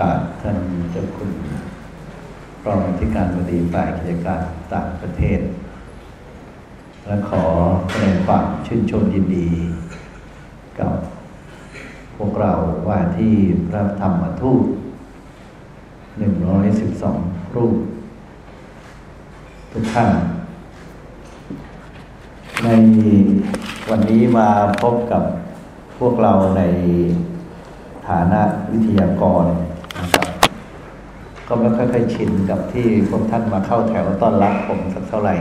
กาสท่านเจ้าคุณรองที่การบดีฝ่ายกิจการต่างประเทศ และขอแสดงความชื่นชมยินดี กับพวกเราว่าที่พระธรรมทูตหนึ่งร้อยสิบสองรูป ทุกท่าน ในวันนี้มาพบกับพวกเราในฐานะวิทยากร ก็ไม่ค่อยๆชินกับที่พวกท่านมาเข้าแถวต้อนรับผมสักเท่าไหร่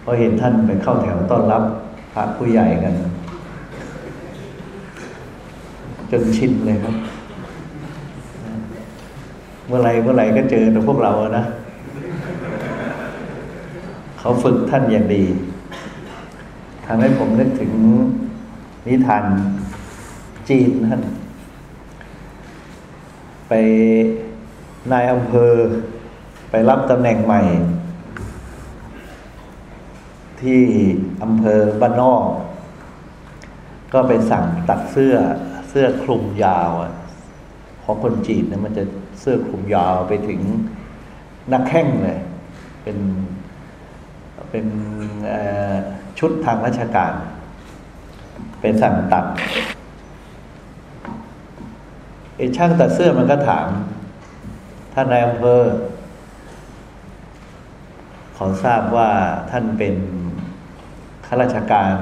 เพราะเห็นท่านไปเข้าแถวต้อนรับพระผู้ใหญ่กัน จนชินเลยครับ เมื่อไรเมื่อไรก็เจอแต่พวกเรานะเขาฝึกท่านอย่างดีทำให้ผมนึกถึงนิทานจีนท่านไป นายอำเภอไปรับตำแหน่งใหม่ ที่อำเภอบ้านนอก ก็ไปสั่งตัดเสื้อเสื้อคลุมยาวของคนจีนนะมันจะเสื้อคลุมยาวไปถึงนักแข้งเลย เป็นเป็นชุดทางราชการ เป็นสั่งตัดไอ้ช่างตัดเสื้อมันก็ถาม ท่านนายอำเภอขอทราบว่าท่านเป็นข้าราชการ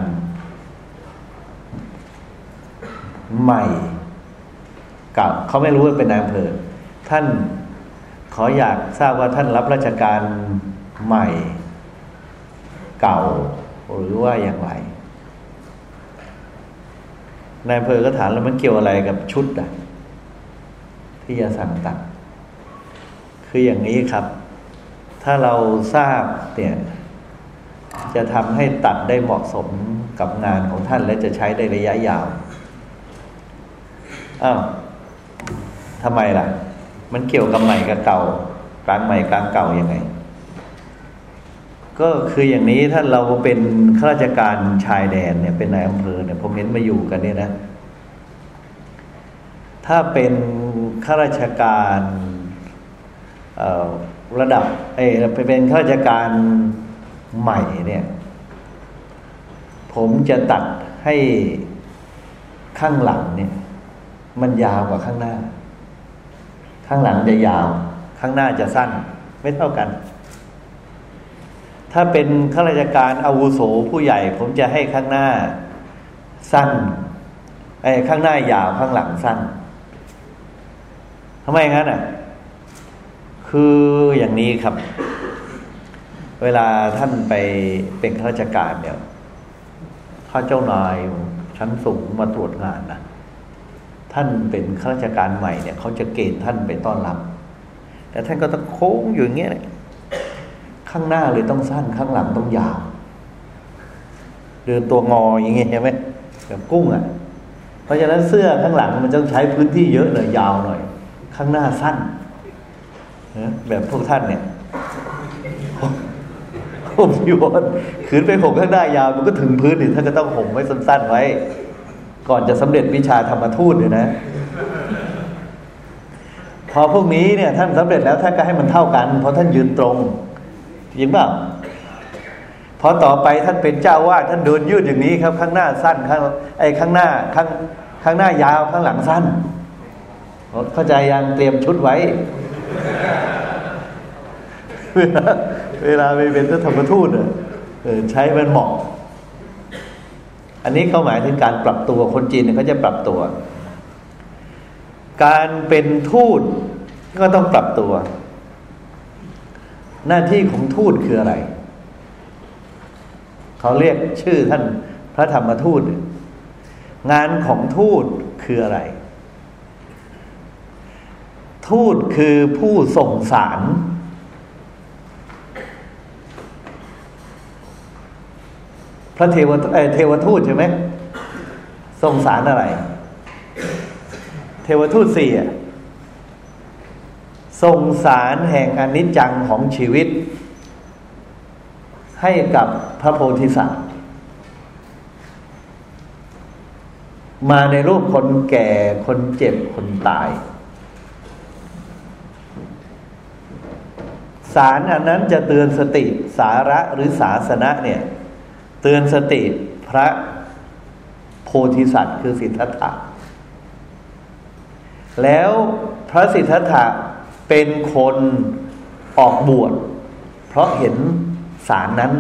ใหม่กับเขาไม่รู้ว่าเป็นนายอำเภอท่านขออยากทราบว่าท่านรับราชการใหม่ เก่า หรือว่าอย่างไรนายอำเภอก็ถามแล้วมันเกี่ยวอะไรกับชุดอะที่จะสั่งตัด คืออย่างนี้ครับ ถ้าเราทราบเนี่ยจะทำให้ตัดได้เหมาะสมกับงานของท่านและจะใช้ได้ระยะยาวอ้าวทำไมล่ะ มันเกี่ยวกับใหม่กับเก่ากลางใหม่กลางเก่ายังไง ก็คืออย่างนี้ถ้าเราเป็นข้าราชการชายแดนเนี่ยเป็นนายอำเภอเนี่ยผมเห็นมาอยู่กันเนี่ยนะ ถ้าเป็นข้าราชการ ระดับเอไปเป็นข้าราชการใหม่เนี่ย ผมจะตัดให้ข้างหลังเนี่ย มันยาวกว่าข้างหน้า ข้างหลังจะยาว ข้างหน้าจะสั้น ไม่เท่ากัน ถ้าเป็นข้าราชการอาวุโสผู้ใหญ่ ผมจะให้ข้างหน้าสั้นไอ้ข้างหน้ายาวข้างหลังสั้นทำไมงั้นอะ คืออย่างนี้ครับ เวลาท่านไปเป็นข้าราชการเนี่ยถ้าเจ้านายชั้นสูงมาตรวจงานนะท่านเป็นข้าราชการใหม่เนี่ยเขาจะเกณฑ์ท่านไปต้อนรับ แต่ท่านก็ต้องโค้งอยู่อย่างเงี้ยข้างหน้าเลยต้องสั้นข้างหลังต้องยาวเดินตัวงออย่างเงี้ยใช่ไหมแบบกุ้งอะ เพราะฉะนั้นเสื้อข้างหลังมันต้องใช้พื้นที่เยอะเลยยาวหน่อย ข้างหน้าสั้น แบบพวกท่านเนี่ยผมอยู่ขืนไปผมข้างหน้ายาวมันก็ถึงพื้นนี่ท่านก็ต้องห่มไว้สั้น ๆ ไว้ ก่อนจะสำเร็จวิชาธรรมทูตเนี่ยนะ พอพวกนี้เนี่ย ท่านสำเร็จแล้วท่านก็ให้มันเท่ากัน เพราะท่านยืนตรงจริงเปล่าพอต่อไปท่านเป็นเจ้าวาดท่านเดินยืดอย่างนี้ครับ ข้างหน้าสั้นข้างไอ้ข้างหน้าข้างข้างหน้ายาวข้างหลังสั้น เข้าใจยังเตรียมชุดไว้ เวลาเวลาไปเป็นธรรมทูตใช้มันเหมาะ อันนี้เขาหมายถึงการปรับตัวคนจีนเขาจะปรับตัว การเป็นทูตก็ต้องปรับตัว หน้าที่ของทูตคืออะไร เขาเรียกชื่อท่านพระธรรมทูต งานของทูตคืออะไร ทูตคือผู้ส่งสาร พระเทวเทวทูตใช่ไหมส่งสารอะไร เทวทูตสี่ส่งสารแห่งอนิจจังของชีวิต ให้กับพระโพธิสัตว์ มาในรูปคนแก่คนเจ็บคนตาย สารอันนั้นจะเตือนสติสาระหรือศาสนะเนี่ย เตือนสติพระโพธิสัตว์คือสิทธัตถะแล้วพระสิทธัตถะเป็นคนออกบวชเพราะเห็นสารนั้น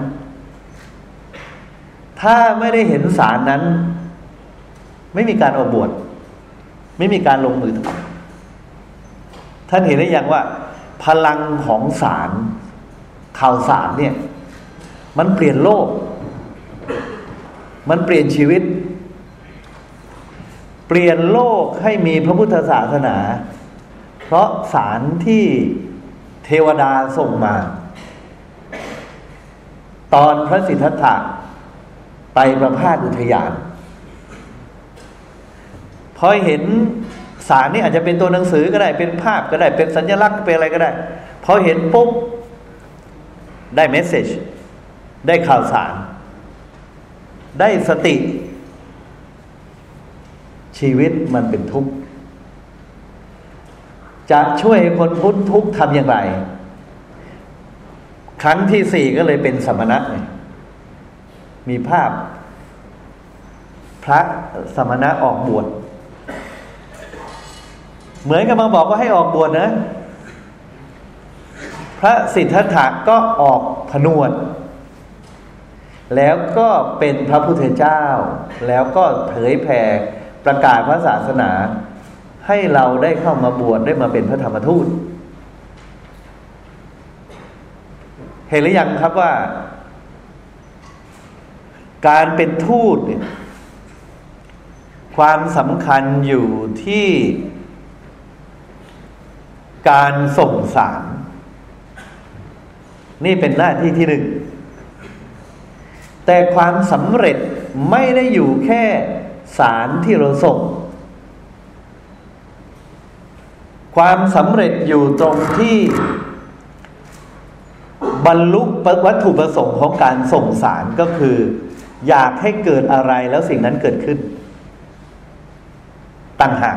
ถ้าไม่ได้เห็นสารนั้น ไม่มีการออกบวชไม่มีการลงมือทำท่านเห็นได้ยังว่า พลังของสารข่าวสารเนี่ย มันเปลี่ยนโลก มันเปลี่ยนชีวิต เปลี่ยนโลกให้มีพระพุทธศาสนา เพราะสารที่เทวดาส่งมา ตอนพระสิทธัตถะไปประพาสอุทยาน พอเห็น สารนี่อาจจะเป็นตัวหนังสือก็ได้ เป็นภาพก็ได้ เป็นสัญลักษณ์เป็นอะไรก็ได้พอเห็นปุ๊บได้เมสเซจได้ข่าวสาร ได้สติ ชีวิตมันเป็นทุกข์จะช่วยคนพ้นทุกข์ทำอย่างไร ครั้งที่สี่ก็เลยเป็นสมณะมีภาพ พระสมณะออกบวช เหมือนกับมาบอกว่าให้ออกบวชนะ พระสิทธัตถะก็ออกผนวด แล้วก็เป็นพระพุทธเจ้า แล้วก็เผยแผ่ประกาศพระศาสนา ให้เราได้เข้ามาบวชได้มาเป็นพระธรรมทูต เห็นหรือยังครับว่า การเป็นทูตเนี่ยความสำคัญอยู่ที่ การส่งสาร นี่เป็นหน้าที่ที่หนึ่ง แต่ความสำเร็จไม่ได้อยู่แค่สารที่เราส่ง ความสำเร็จอยู่ตรงที่บรรลุวัตถุประสงค์ของการส่งสารก็คือ อยากให้เกิดอะไรแล้วสิ่งนั้นเกิดขึ้น ต่างหาก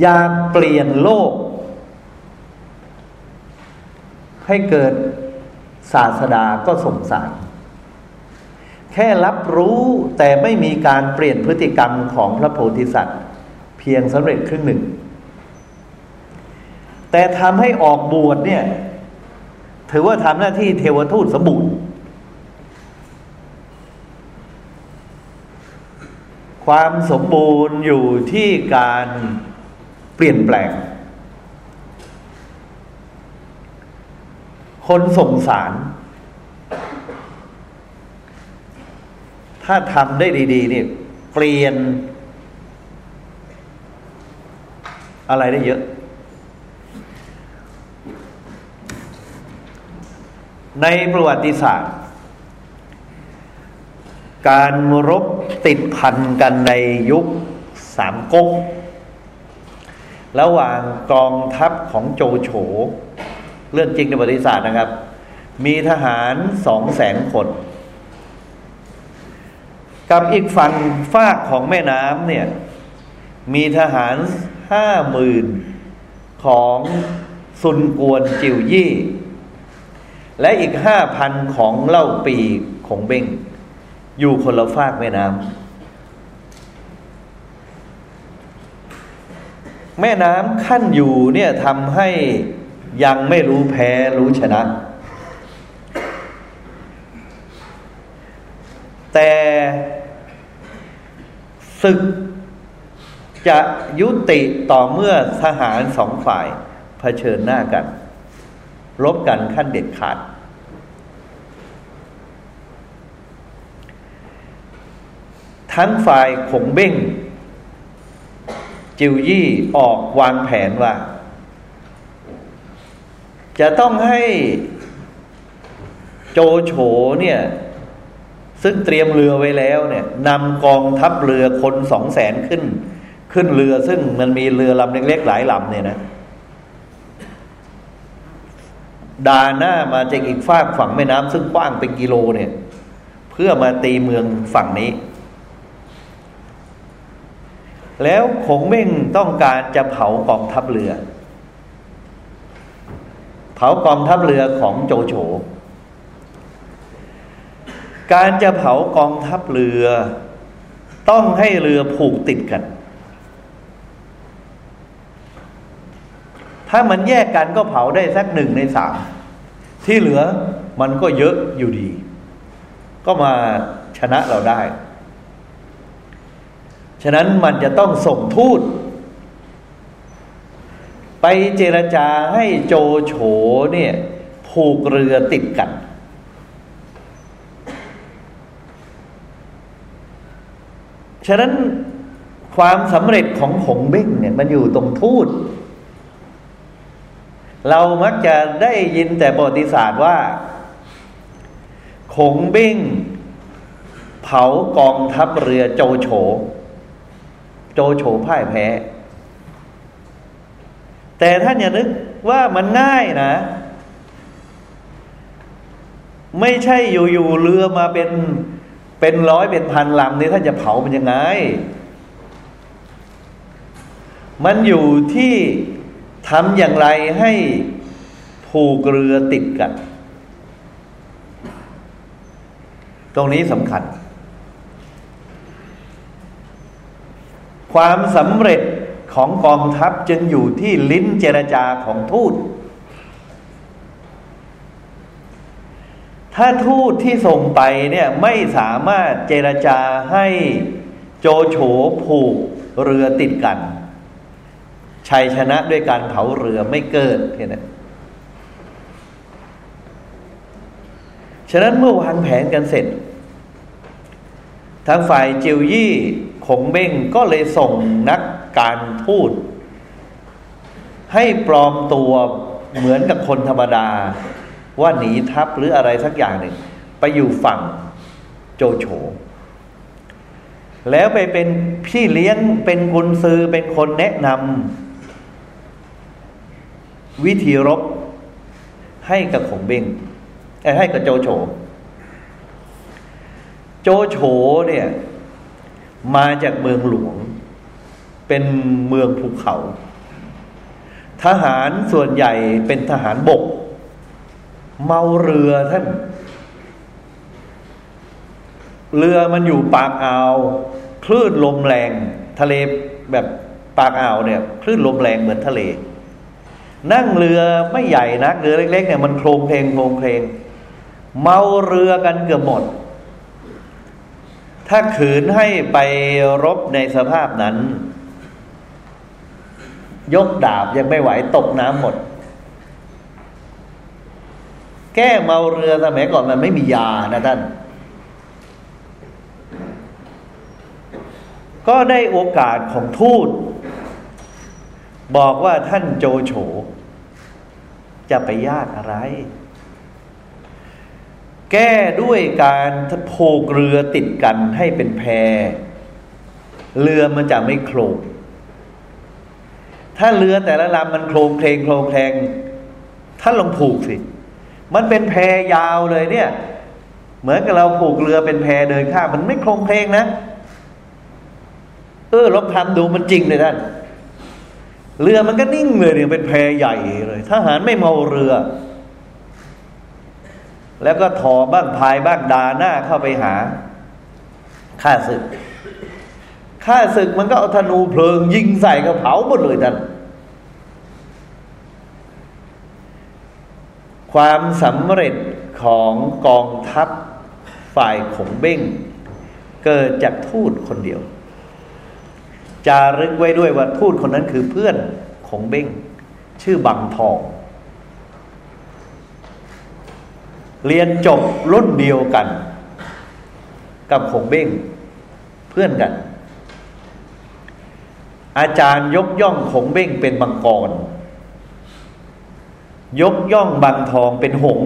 อยากเปลี่ยนโลก ให้เกิดศาสดาก็สงสาร แค่รับรู้แต่ไม่มีการเปลี่ยนพฤติกรรมของพระโพธิสัตว์ เพียงสำเร็จครึ่งหนึ่ง แต่ทำให้ออกบวชเนี่ย ถือว่าทำหน้าที่เทวทูตสมบูรณ์ความสมบูรณ์อยู่ที่การ ปลี่ยนแปลง คนส่งสาร ถ้าทำได้ดีๆนี่เปลี่ยน อะไรได้เยอะ ในประวัติศาสตร์ การรบติดพันกันในยุคสามก๊ก ระหว่างกองทัพของโจโฉ เรื่องจริงในประวัติศาสตร์นะครับ มีทหารสองแสนคน กับอีกฝั่งฝากของแม่น้ำเนี่ย มีทหารห้าหมื่นของซุนกวนจิวยี่ และอีกห้าพันของเล่าปีของเบ้งอยู่คนละฝากแม่น้ำ แม่น้ำขั้นอยู่เนี่ยทำให้ยังไม่รู้แพ้รู้ชนะ แต่ศึกจะยุติต่อเมื่อทหารสองฝ่ายเผชิญหน้ากัน รบกันขั้นเด็ดขาด ทั้งฝ่ายขงเบ้ง จิวยี่ออกวางแผนว่า จะต้องให้โจโฉเนี่ย ซึ่งเตรียมเรือไว้แล้วเนี่ยนำกองทัพเรือคนสองแสนขึ้น ขึ้นเรือซึ่งมันมีเรือลำเล็กๆหลายลำเนี่ยนะดาหน้ามาจากอีกฝากฝั่งแม่น้ำซึ่งกว้างเป็นกิโลเนี่ย เพื่อมาตีเมืองฝั่งนี้ แล้วขงเม่งต้องการจะเผากองทัพเรือ เผากองทัพเรือของโจโฉการจะเผากองทัพเรือ ต้องให้เรือผูกติดกัน ถ้ามันแยกกันก็เผาได้สักหนึ่งในสามที่เหลือมันก็เยอะอยู่ดี ก็มาชนะเราได้ ฉะนั้นมันจะต้องส่งทูต ไปเจรจาให้โจโฉเนี่ยผูกเรือติดกัน ฉะนั้นความสำเร็จของหงเบ้งเนี่ยมันอยู่ตรงทูต เรามักจะได้ยินแต่ประวัติศาสตร์ว่าขงเบ้งเผากองทัพเรือโจโฉ โจโฉพ่ายแพ้ แต่ท่านอย่านึกว่ามันง่ายนะ ไม่ใช่อยู่ๆเรือมาเป็นเป็นร้อยเป็นพันลำนี่ท่านจะเผามันยังไง มันอยู่ที่ทำอย่างไรให้ผูกเรือติดกัน ตรงนี้สำคัญ ความสำเร็จของกองทัพจึงอยู่ที่ลิ้นเจรจาของทูต ถ้าทูตที่ส่งไปเนี่ยไม่สามารถเจรจาให้โจโฉผูกเรือติดกัน ชัยชนะด้วยการเผาเรือไม่เกิดเห็นไหมฉะนั้นเมื่อวางแผนกันเสร็จทางฝ่ายจิวยี่ ขงเบ้งก็เลยส่งนักการพูดให้ปลอมตัวเหมือนกับคนธรรมดา ว่าหนีทัพหรืออะไรสักอย่างหนึ่ง ไปอยู่ฝั่งโจโฉแล้วไปเป็นพี่เลี้ยงเป็นกุนซือเป็นคนแนะนำวิธีรบให้กับขงเบ้งให้กับโจโฉโจโฉเนี่ย มาจากเมืองหลวง เป็นเมืองภูเขา ทหารส่วนใหญ่เป็นทหารบก เมาเรือท่าน เรือมันอยู่ปากอ่าว คลื่นลมแรง ทะเลแบบปากอ่าวเนี่ย คลื่นลมแรงเหมือนทะเล นั่งเรือไม่ใหญ่นักเรือเล็ก ๆ เนี่ยมันโครงเพลงโครงเพลง เมาเรือกันเกือบหมด ถ้าขืนให้ไปรบในสภาพนั้น ยกดาบยังไม่ไหวตกน้ำหมด แก้เมาเรือสมัยก่อนมันไม่มียานะท่าน ก็ได้โอกาสของทูต บอกว่าท่านโจโฉจะไปยากอะไร แก้ด้วยการผูกเรือติดกันให้เป็นแพเรือมันจะไม่โคลงถ้าเรือแต่ละลำมันโครงเพลงโครงเพลงท่านลองผูกสิ มันเป็นแพยาวเลยเนี่ย เหมือนกับเราผูกเรือเป็นแพเดินข้ามมันไม่โครงเพลงนะเออลองทำดูมันจริงเลยท่านเรือมันก็นิ่งเลยเนี่ยเป็นแพใหญ่เลยทหารไม่เมาเรือ แล้วก็ถอบ้างพายบ้างดาหน้าเข้าไปหาข้าศึกข้าศึกมันก็เอาธนูเพลิง ยิงใส่กระเผาหมดเลยท่านความสำเร็จของกองทัพฝ่ายขงเบ้ง เกิดจากทูตคนเดียว จารึกไว้ด้วยว่าทูตคนนั้นคือเพื่อนของเบ้ง ชื่อบังทอง เรียนจบรุ่นเดียวกัน กับขงเบ้งเพื่อนกัน อาจารย์ยกย่องขงเบ้งเป็นบังกร ยกย่องบางทองเป็นหง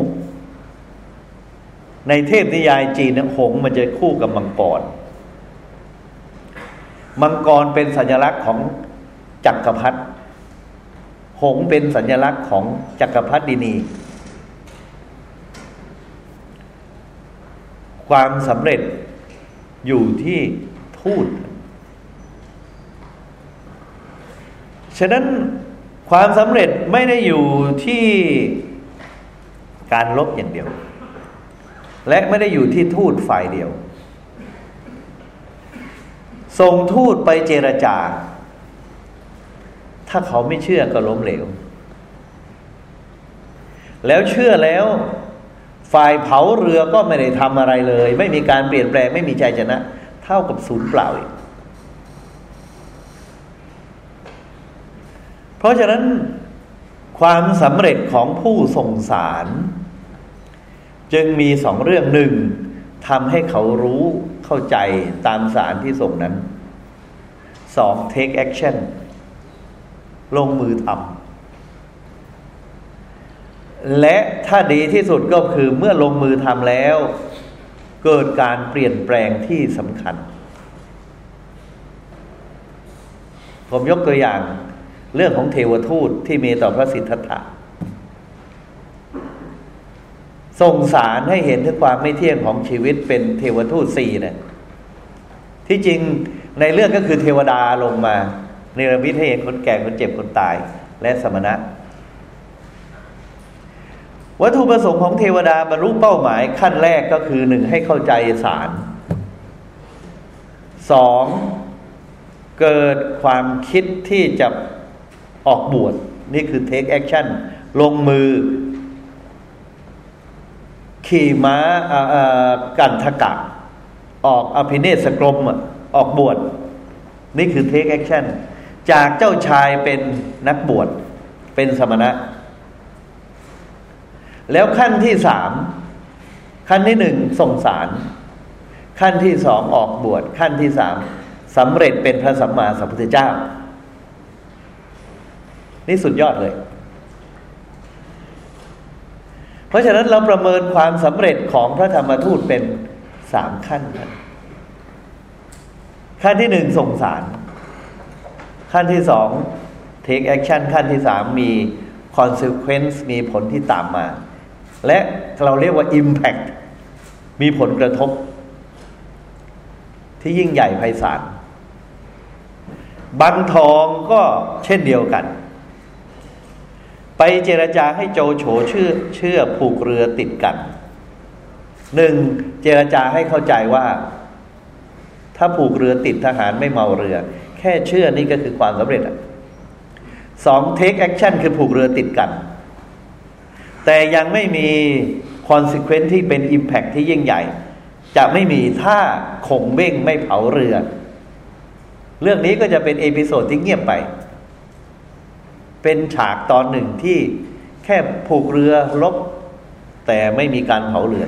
ในเทพนิยายจีนหงมันจะคู่กับมังกร มังกรเป็นสัญลักษณ์ของจักรพรรดิหงเป็นสัญลักษณ์ของจักรพรรดินี ความสำเร็จอยู่ที่ทูตฉะนั้นความสำเร็จไม่ได้อยู่ที่การลบอย่างเดียว และไม่ได้อยู่ที่ทูตฝ่ายเดียว ส่งทูตไปเจรจา ถ้าเขาไม่เชื่อก็ล้มเหลว แล้วเชื่อแล้ว ฝ่ายเผาเรือก็ไม่ได้ทำอะไรเลย ไม่มีการเปลี่ยนแปลงไม่มีใจชนะ เท่ากับศูนย์เปล่าอีกเพราะฉะนั้นความสำเร็จของผู้ส่งสาร จึงมีสองเรื่องหนึ่งทำให้เขารู้เข้าใจตามสารที่ส่งนั้นสอง take action ลงมือทำ และถ้าดีที่สุดก็คือเมื่อลงมือทำแล้ว เกิดการเปลี่ยนแปลงที่สำคัญ ผมยกตัวอย่างเรื่องของเทวทูตที่มีต่อพระสิทธัตถะส่งสารให้เห็นถึงความไม่เที่ยงของชีวิตเป็นเทวทูตสี่เนี่ยที่จริงในเรื่องก็คือเทวดาลงมาเนรมิตให้เห็นคนแก่คนเจ็บคนตายและสมณะ วัตถุประสงค์ของเทวดาบรรลุเป้าหมายขั้นแรกก็คือหนึ่งให้เข้าใจสารสองเกิดความคิดที่จะออกบวชนี่คือ take action ลงมือ ขี่ม้ากันทกะ ออกอภิเนศกรมออกบวชนี่คือ take action จากเจ้าชายเป็นนักบวชเป็นสมณะ แล้วขั้นที่สามขั้นที่หนึ่งส่งสาร ขั้นที่สองออกบวชขั้นที่สามสำเร็จเป็นพระสัมมาสัมพุทธเจ้า นี่สุดยอดเลย เพราะฉะนั้นเราประเมินความสำเร็จของพระธรรมทูตเป็นสามขั้น ขั้นที่หนึ่งส่งสาร ขั้นที่สอง take action ขั้นที่สามมี consequence มีผลที่ตามมา และเราเรียกว่า impact มีผลกระทบ ที่ยิ่งใหญ่ไพศาลบังทองก็เช่นเดียวกัน ไปเจรจาให้โจโฉเชื่อเชื่อผูกเรือติดกันหนึ่งเจรจาให้เข้าใจว่า ถ้าผูกเรือติดทหารไม่เมาเรือ แค่เชื่อนี่ก็คือความสำเร็จสอง take action คือผูกเรือติดกัน แต่ยังไม่มี consequence ที่เป็น impact ที่ยิ่งใหญ่ จะไม่มีถ้าขงเบ้งไม่เผาเรือ เรื่องนี้ก็จะเป็น episode ที่เงียบไป เป็นฉากตอนหนึ่งที่แค่ผูกเรือรบ แต่ไม่มีการเผาเรือ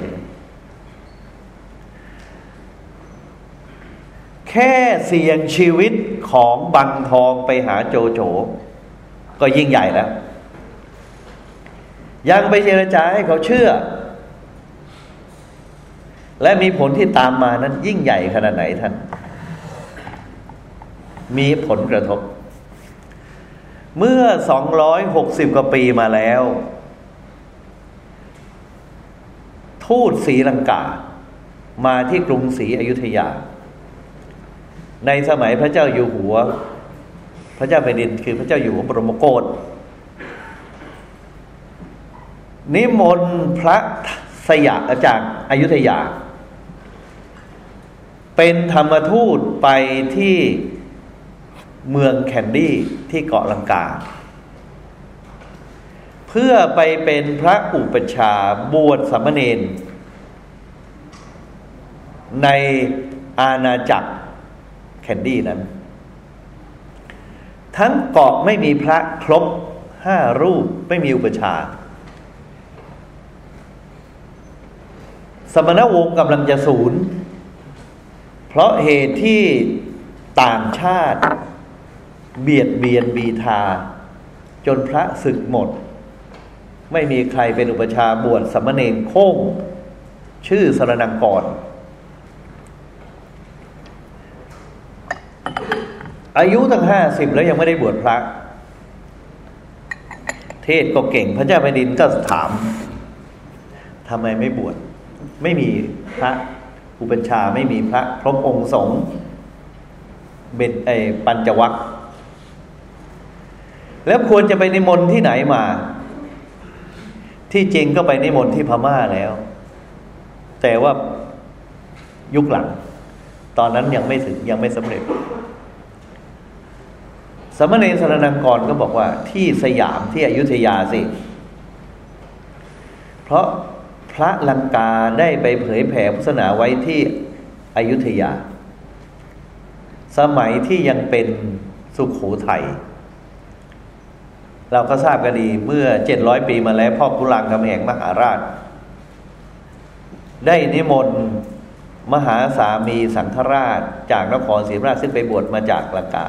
แค่เสี่ยงชีวิตของบังทองไปหาโจโฉก็ยิ่งใหญ่แล้ว ยังไปเจรจาให้เขาเชื่อ และมีผลที่ตามมานั้นยิ่งใหญ่ขนาดไหนท่าน มีผลกระทบ เมื่อสองร้อยหกสิบกว่าปีมาแล้ว ทูตศรีลังกา มาที่กรุงศรีอยุธยา ในสมัยพระเจ้าอยู่หัว พระเจ้าแผ่นดินคือพระเจ้าอยู่หัวบรมโกศ นิมนต์พระสยามจากอายุทยา เป็นธรรมทูตไปที่เมืองแคนดี้ที่เกาะลังกา เพื่อไปเป็นพระอุปชาบวชสมณเณรในอาณาจักรแคนดี้นั้น ทั้งเกาะไม่มีพระครบห้ารูปไม่มีอุปชา สมณวงศ์กำลังจะสูญเพราะเหตุที่ต่างชาติ เบียดเบียนบีทา จนพระศึกหมด ไม่มีใครเป็นอุปชาบวชสมณเณรโค้งชื่อสรนังกรอายุตั้งห้าสิบแล้วยังไม่ได้บวชพระ เทศก็เก่งพระเจ้าแผ่นดินก็ถามทำไมไม่บวช ไม่มีพระอุปัชาไม่มีพระพรหมองค์สงฆ์เบ็ดไอปัญจวัคแล้วควรจะไปนิมนต์ที่ไหนมา ที่จริงก็ไปนิมนต์ที่พม่าแล้ว แต่ว่ายุคหลัง ตอนนั้นยังไม่ถึงยังไม่สำเร็จ สมณเณรสรนังกรก็บอกว่าที่สยามที่อยุธยาสิ เพราะ พระลังกาได้ไปเผยแผ่พุทธศาสนาไว้ที่อยุธยา สมัยที่ยังเป็นสุขโขทัยเราก็ทราบกันดีเมื่อเจ็ดร้อยปีมาแล้วพ่อกุลังกำแหงมหาราช ได้นิมนต์มหาสามีสังฆราช จากนครศรีธรรมราชซึ่งไปบวชมาจากละกา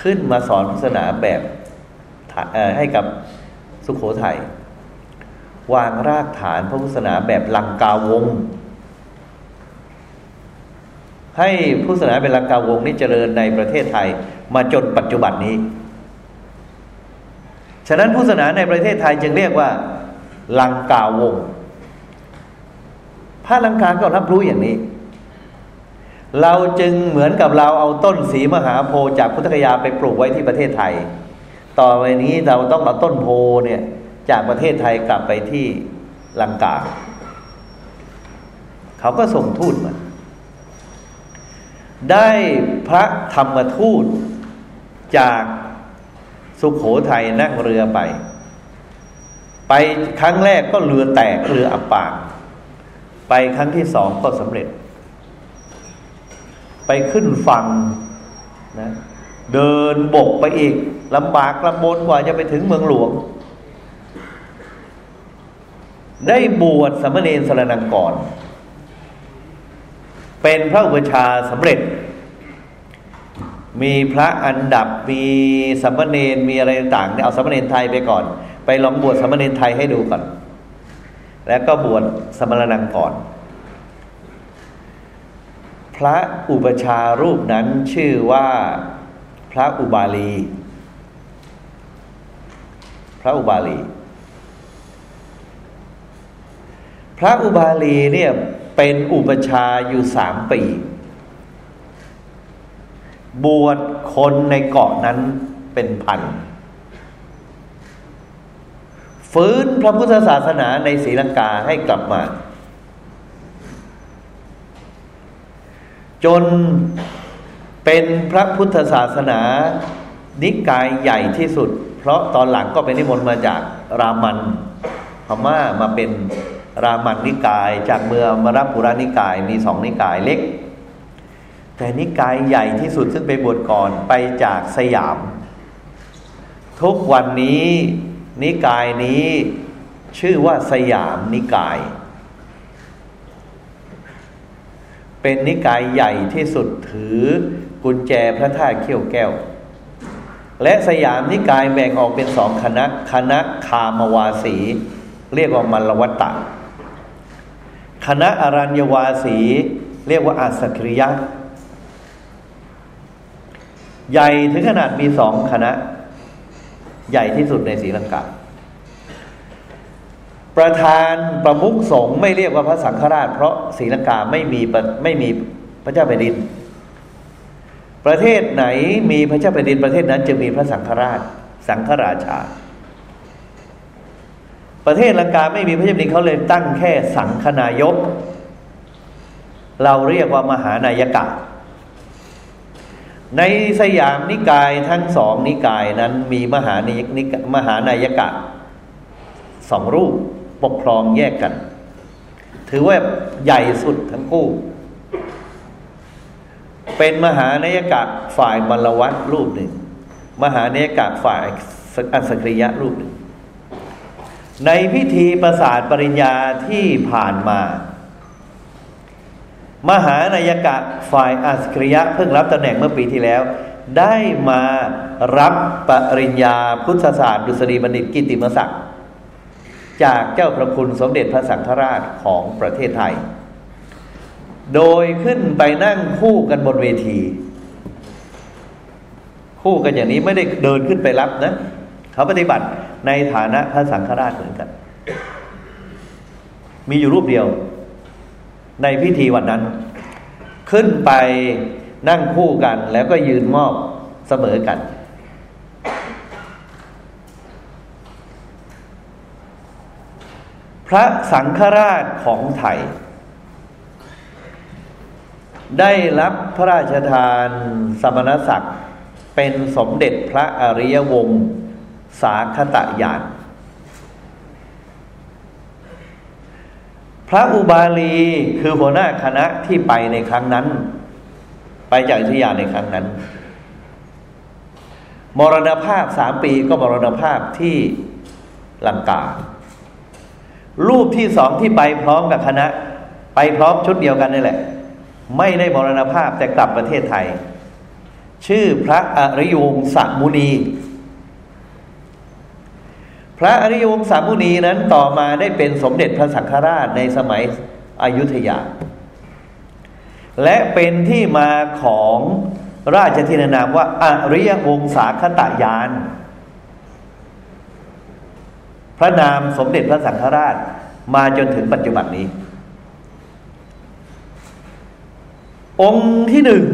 ขึ้นมาสอนศาสนาแบบให้กับสุขโขทัย วางรากฐานพระพุทธศาสนาแบบลังกาวง ให้พุทธศาสนาเป็นลังกาวงนี้เจริญในประเทศไทย มาจนปัจจุบันนี้ ฉะนั้นพุทธศาสนาในประเทศไทยจึงเรียกว่าลังกาวง พระลังกาก็รับรู้อย่างนี้ เราจึงเหมือนกับเราเอาต้นสีมหาโพจากพุทธคยาไปปลูกไว้ที่ประเทศไทย ต่อไปนี้เราต้องเอาต้นโพเนี่ย จากประเทศไทยกลับไปที่ลังกา เขาก็ส่งทูตมา ได้พระธรรมทูตจากสุขโขทัยนั่งเรือไป ไปครั้งแรกก็เรือแตกเรืออับปางไปครั้งที่สองก็สำเร็จ ไปขึ้นฝั่งนะเดินบกไปอีกลำบากลำบนกว่าจะไปถึงเมืองหลวง ได้บวชสมณเณรสรนังกรเป็นพระอุปชาสำเร็จ มีพระอันดับมีสมมเนนมีอะไรต่างเนี่ยเอาสมมเนนไทยไปก่อน ไปลองบวชสมมเนนไทยให้ดูก่อน แล้วก็บวชสมณนังก่อน พระอุปชารูปนั้นชื่อว่าพระอุบาลี พระอุบาลี พ ระอุบาลีเนี่ยเป็นอุปชาอยู่สามปี บวชคนในเกาะนั้นเป็นพัน ฟื้นพระพุทธศาสนาในศรีลังกาให้กลับมา จนเป็นพระพุทธศาสนา นิกายใหญ่ที่สุด เพราะตอนหลังก็เป็นนิมนต์มาจากรามันพม่ามาเป็น รามันนิกาย จากเมืองมรัปุรานิกายมีสองนิกายเล็ก แต่นิกายใหญ่ที่สุดซึ่งไปบวชก่อนไปจากสยาม ทุกวันนี้นิกายนี้ชื่อว่าสยามนิกาย เป็นนิกายใหญ่ที่สุดถือกุญแจพระธาตุเขี้ยวแก้ว และสยามนิกายแบ่งออกเป็นสองคณะคณะคามวาสี เรียกว่ามัลวัตตะ คณะอรัญญวาสี เรียกว่าอาสคริยะ ใหญ่ถึงขนาดมีสองคณะ ใหญ่ที่สุดในศรีลังกาประธานประมุขสงฆ์ไม่เรียกว่าพระสังฆราช เพราะศรีลังกาไม่มีไม่มีพระเจ้าแผ่นดิน ประเทศไหนมีพระเจ้าแผ่นดินประเทศนั้นจะมีพระสังฆราช สังฆราชา ประเทศลังกาไม่มีพระเจ้าดินเขาเลยตั้งแค่สังฆนายก เราเรียกว่ามหานายกะ ในสยามนิกายทั้งสองนิกายนั้นมีมหานินิมหานายกะสองรูปปกครองแยกกัน ถือว่าใหญ่สุดทั้งคู่ เป็นมหานายกะฝ่ายมรวัตรูปหนึ่ง มหานายกะฝ่ายอัสกริยะรูปหนึ่ง ในพิธีประสาทปริญญาที่ผ่านมา มหานายกะฝ่ายอัสคริยะเพิ่งรับตำแหน่งเมื่อปีที่แล้ว ได้มารับปริญญาพุทธศาสตร์ดุษฎีบัณฑิตกิติมศักดิ์จากเจ้าพระคุณสมเด็จพระสังฆราชของประเทศไทย โดยขึ้นไปนั่งคู่กันบนเวที คู่กันอย่างนี้ไม่ได้เดินขึ้นไปรับนะ เขาปฏิบัติ ในฐานะพระสังฆราชเหมือนกัน มีอยู่รูปเดียว ในพิธีวันนั้น ขึ้นไปนั่งคู่กัน แล้วก็ยืนมอบเสมอกันระสังฆราชของไทย ได้รับพระราชทานสมณศักดิ์เป็นสมเด็จพระอริยวงศ์ สาคตยานพระอุบาลีคือหัวหน้าคณะที่ไปในครั้งนั้น ไปจากอุทยานในครั้งนั้น มรณภาพสามปีก็มรณภาพที่ลังกา รูปที่สองที่ไปพร้อมกับคณะ ไปพร้อมชุดเดียวกันนี่แหละ ไม่ได้มรณภาพแต่กลับประเทศไทย ชื่อพระอริยวงศมุนี พระอริยวงศมุนีนั้นต่อมาได้เป็นสมเด็จพระสังฆราชในสมัยอยุธยา และเป็นที่มาของราชทินานามว่าอริยวงศาคตายาน พระนามสมเด็จพระสังฆราชมาจนถึงปัจจุบันนี้ องค์ที่หนึ่ง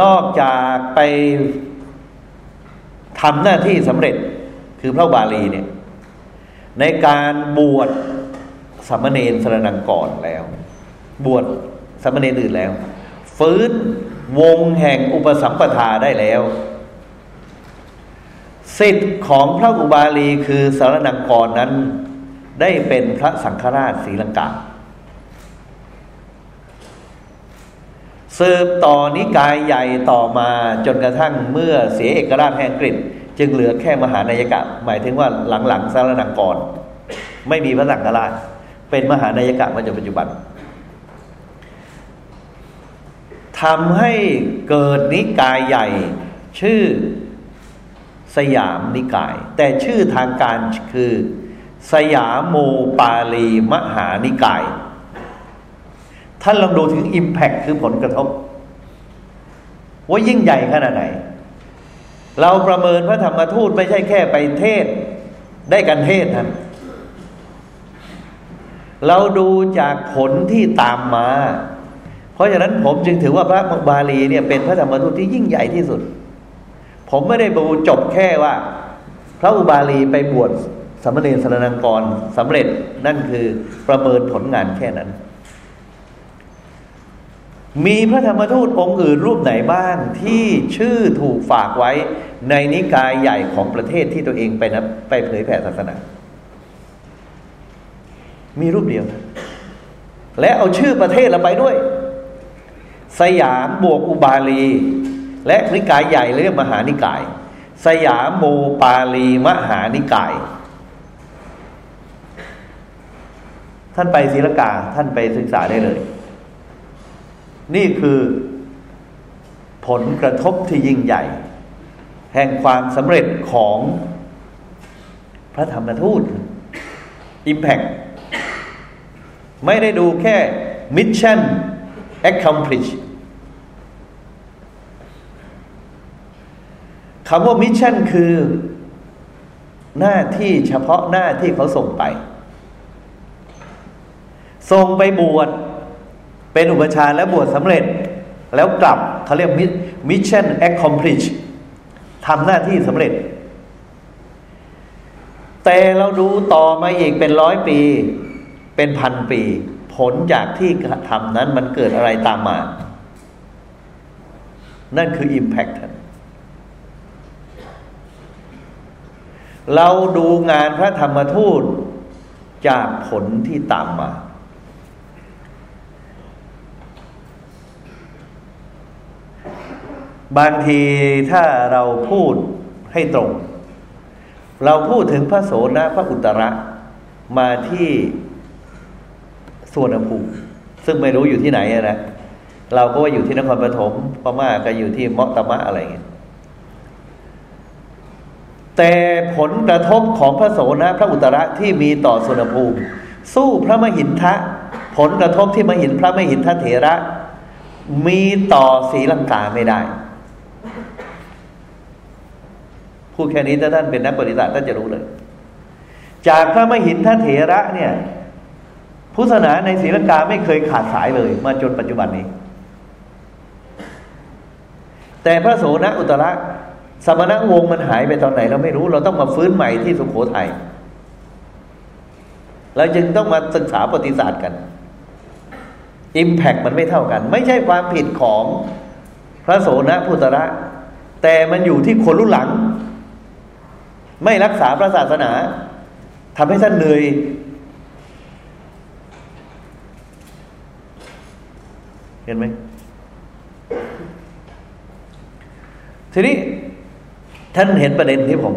นอกจากไป ทำหน้าที่สำเร็จคือพระบาลีเนี่ยในการบวชสามเณรสรนังก่อนแล้ว บวชสามเณรอื่นแล้ว ฟื้นวงแห่งอุปสัมปทาได้แล้วสิทธิ์ของพระอุบาลีคือสารนังกรนั้น ได้เป็นพระสังฆราชศรีลังกา สืบต่อนิกายใหญ่ต่อมาจนกระทั่งเมื่อเสียเอกราชแห่งอังกฤษจึงเหลือแค่มหานายกะ หมายถึงว่าหลังๆสารนังกรไม่มีพระสังฆราช เป็นมหานายกะมาจนปัจจุบันทำให้เกิดนิกายใหญ่ ชื่อสยามนิกาย แต่ชื่อทางการคือ สยามโมปาลีมหานิกาย ท่านลองดูถึง Impact คือผลกระทบ ว่ายิ่งใหญ่ขนาดไหน เราประเมินพระธรรมทูตไม่ใช่แค่ไปเทศ ได้กันเทศนะเราดูจากผลที่ตามมา เพราะฉะนั้นผมจึงถือว่าพระบาลีเนี่ยเป็นพระธรรมทูตที่ยิ่งใหญ่ที่สุด ผมไม่ได้บูจบแค่ว่า พระอุบาลีไปบวชสมณเณรสรนังกรสำเร็จนั่นคือประเมินผลงานแค่นั้น มีพระธรรมทูตองค์อื่นรูปไหนบ้างที่ชื่อถูกฝากไว้ในนิกายใหญ่ของประเทศที่ตัวเองไปนะไปเผยแผ่ศาสนา มีรูปเดียวและเอาชื่อประเทศเราไปด้วย สยามบวกอุบาลี และนิกายใหญ่เรียกมหานิกาย สยามโมปาลีมหานิกาย ท่านไปศรีลกาท่านไปศึกษาได้เลย นี่คือผลกระทบที่ยิ่งใหญ่ แห่งความสำเร็จของพระธรรมทูต Impact ไม่ได้ดูแค่ Mission accomplish คำว่ามิชชั่นคือ หน้าที่เฉพาะหน้าที่เขาส่งไป ส่งไปบวช เป็นอุปชาและบวชสำเร็จ แล้วกลับเขาเรียกมิชชั่น accomplish ทำหน้าที่สำเร็จ แต่เราดูต่อมาอีกเป็นร้อยปี เป็นพันปี ผลจากที่ทำนั้นมันเกิดอะไรตามมา นั่นคือ Impact เราดูงานพระธรรมทูตจากผลที่ตามมา บางทีถ้าเราพูดให้ตรง เราพูดถึงพระโสนะพระอุตระมาที่สวนภูมิซึ่งไม่รู้อยู่ที่ไหนนะเราก็ว่าอยู่ที่นครปฐมพม่าก็อยู่ที่มอตมะอะไรเงี้ยแต่ผลกระทบของพระโสนะพระอุตระที่มีต่อสุนภูมิ สู้พระมหินทะ ผลกระทบที่มหินพระมหินทะเถระ มีต่อศีลังกาไม่ได้ พูดแค่นี้ถ้าท่านเป็นนักปฏิบัติท่านจะรู้เลย จากพระมหินทะเถระเนี่ยพุทธศาสนาในศีลังกาไม่เคยขาดสายเลย มาจนปัจจุบันนี้ แต่พระโสนอุตระสมณวงศ์มันหายไปตอนไหน เราไม่รู้ เราต้องมาฟื้นใหม่ที่สุโขทัยเราจึงต้องมาศึกษาประวัติศาสตร์กันอิมแพคมันไม่เท่ากัน ไม่ใช่ความผิดของพระโสนพุตระ แต่มันอยู่ที่คนรุ่นหลัง ไม่รักษาพระศาสนาทำให้ท่านเหนื่อยเห็นไหมทีนี้ท่านเห็นประเด็นที่ผม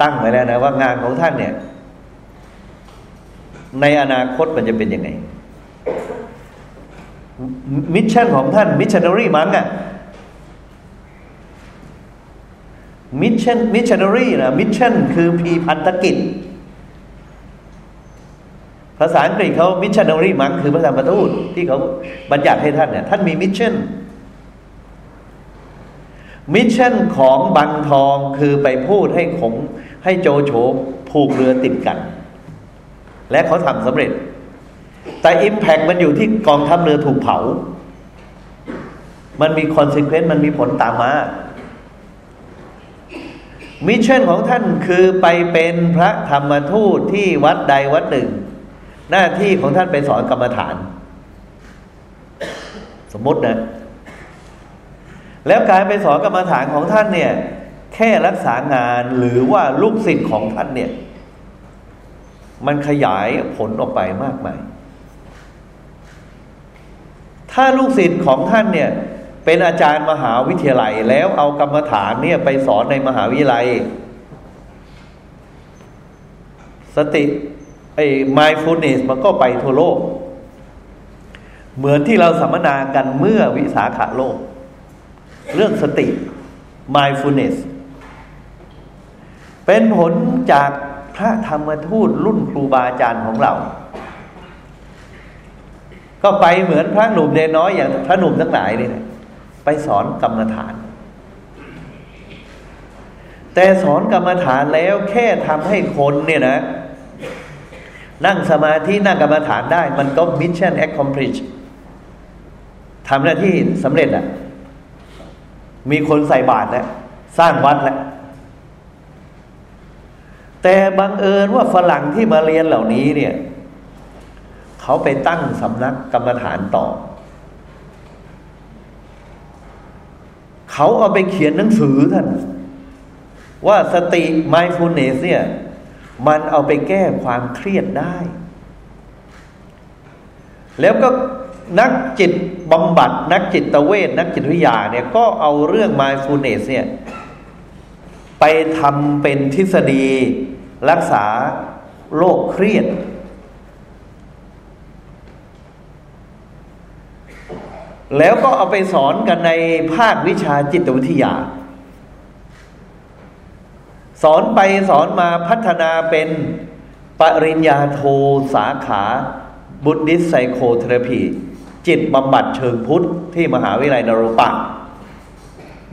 ตั้งไว้แล้วนะว่างานของท่านเนี่ย ในอนาคตมันจะเป็นยังไง mission ของท่าน missionary monk อะ mission missionary นะ mission คือพีพันธกิจ ภาษาอังกฤษเขา missionary monk คือพระธรรมทูตที่เขาบัญญัติให้ท่านเนี่ยท่านมี mission mission ของบังทองคือไปพูดให้ของให้โจโฉผูกเรือติดกัน และเขาทำสำเร็จ แต่ impact มันอยู่ที่กองทัพเรือถูกเผา มันมี consequence มันมีผลตามมา mission ของท่านคือไปเป็นพระธรรมทูตที่วัดใดวัดหนึ่ง หน้าที่ของท่านไปสอนกรรมฐาน สมมตินะ แล้วการไปสอนกรรมฐานของท่านเนี่ย แค่รักษางานหรือว่าลูกศิษย์ของท่านเนี่ย มันขยายผลออกไปมากมายถ้าลูกศิษย์ของท่านเนี่ย เป็นอาจารย์มหาวิทยาลัย แล้วเอากรรมฐานเนี่ยไปสอนในมหาวิทยาลัย สติไอ้ mindfulness มันก็ไปทั่วโลก เหมือนที่เราสัมมนากันเมื่อวิสาขาโลก เรื่องสติ mindfulness เป็นผลจากพระธรรมทูตรุ่นครูบาอาจารย์ของเรา ก็ไปเหมือนพระหนุ่มเดนน้อยอย่างพระหนุ่มทั้งหลายนี่นะ ไปสอนกรรมฐาน แต่สอนกรรมฐานแล้วแค่ทำให้คนเนี่ยนะ นั่งสมาธินั่งกรรมฐานได้ มันก็ mission accomplished ทำหน้าที่สำเร็จอะมีคนใส่บาตรแล้วสร้างวัดแล้วแต่บังเอิญว่าฝรั่งที่มาเรียนเหล่านี้เนี่ย เขาไปตั้งสำนักกรรมฐานต่อ เขาเอาไปเขียนหนังสือท่าน ว่าสติ mindfulness เนี่ย มันเอาไปแก้ความเครียดได้ แล้วก็นักจิตบำบัด นักจิตเวชนักจิตวิทยาเนี่ย ก็เอาเรื่อง mindfulness เนี่ย ไปทำเป็นทฤษฎีรักษาโรคเครียด แล้วก็เอาไปสอนกันในภาควิชาจิตวิทยา สอนไปสอนมาพัฒนาเป็นปริญญาโทสาขา Buddhist psychotherapy จิตบำบัดเชิงพุทธที่มหาวิทยาลัยนโรปะ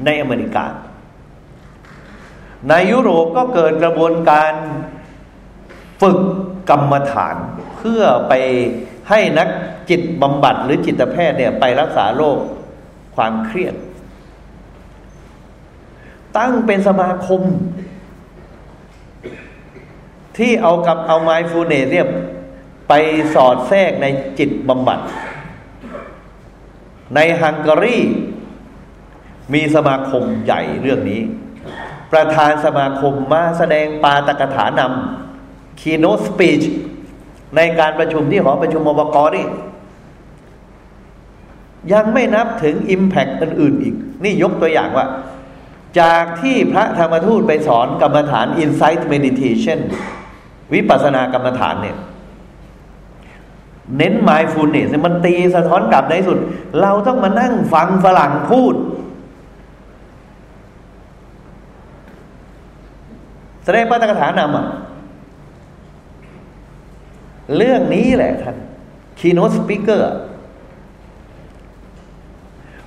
ในอเมริกา ในยุโรปก็เกิดกระบวนการฝึกกรรมฐานเพื่อไปให้นัก จิตบำบัดหรือจิตแพทย์เนี่ยไปรักษาโรคความเครียด ตั้งเป็นสมาคม ที่เอากับเอาไมฟูเนสเนี่ยไปสอดแทรกในจิตบำบัด ในฮังการีมีสมาคมใหญ่เรื่องนี้ ประธานสมาคมมาแสดงปาตกถานำคีโนสปีชในการประชุมที่หอประชุมมบกนี่ ยังไม่นับถึง Impact อื่นๆอีก นี่ยกตัวอย่างว่า จากที่พระธรรมทูตไปสอนกรรมฐาน Insight Meditation วิปัสสนากรรมฐานเนี่ย เน้น mindfulness มันตีสะท้อนกลับในสุด เราต้องมานั่งฟังฝรั่งพูด แสดงปาฐกถานำอะเรื่องนี้แหละท่าน keynote speaker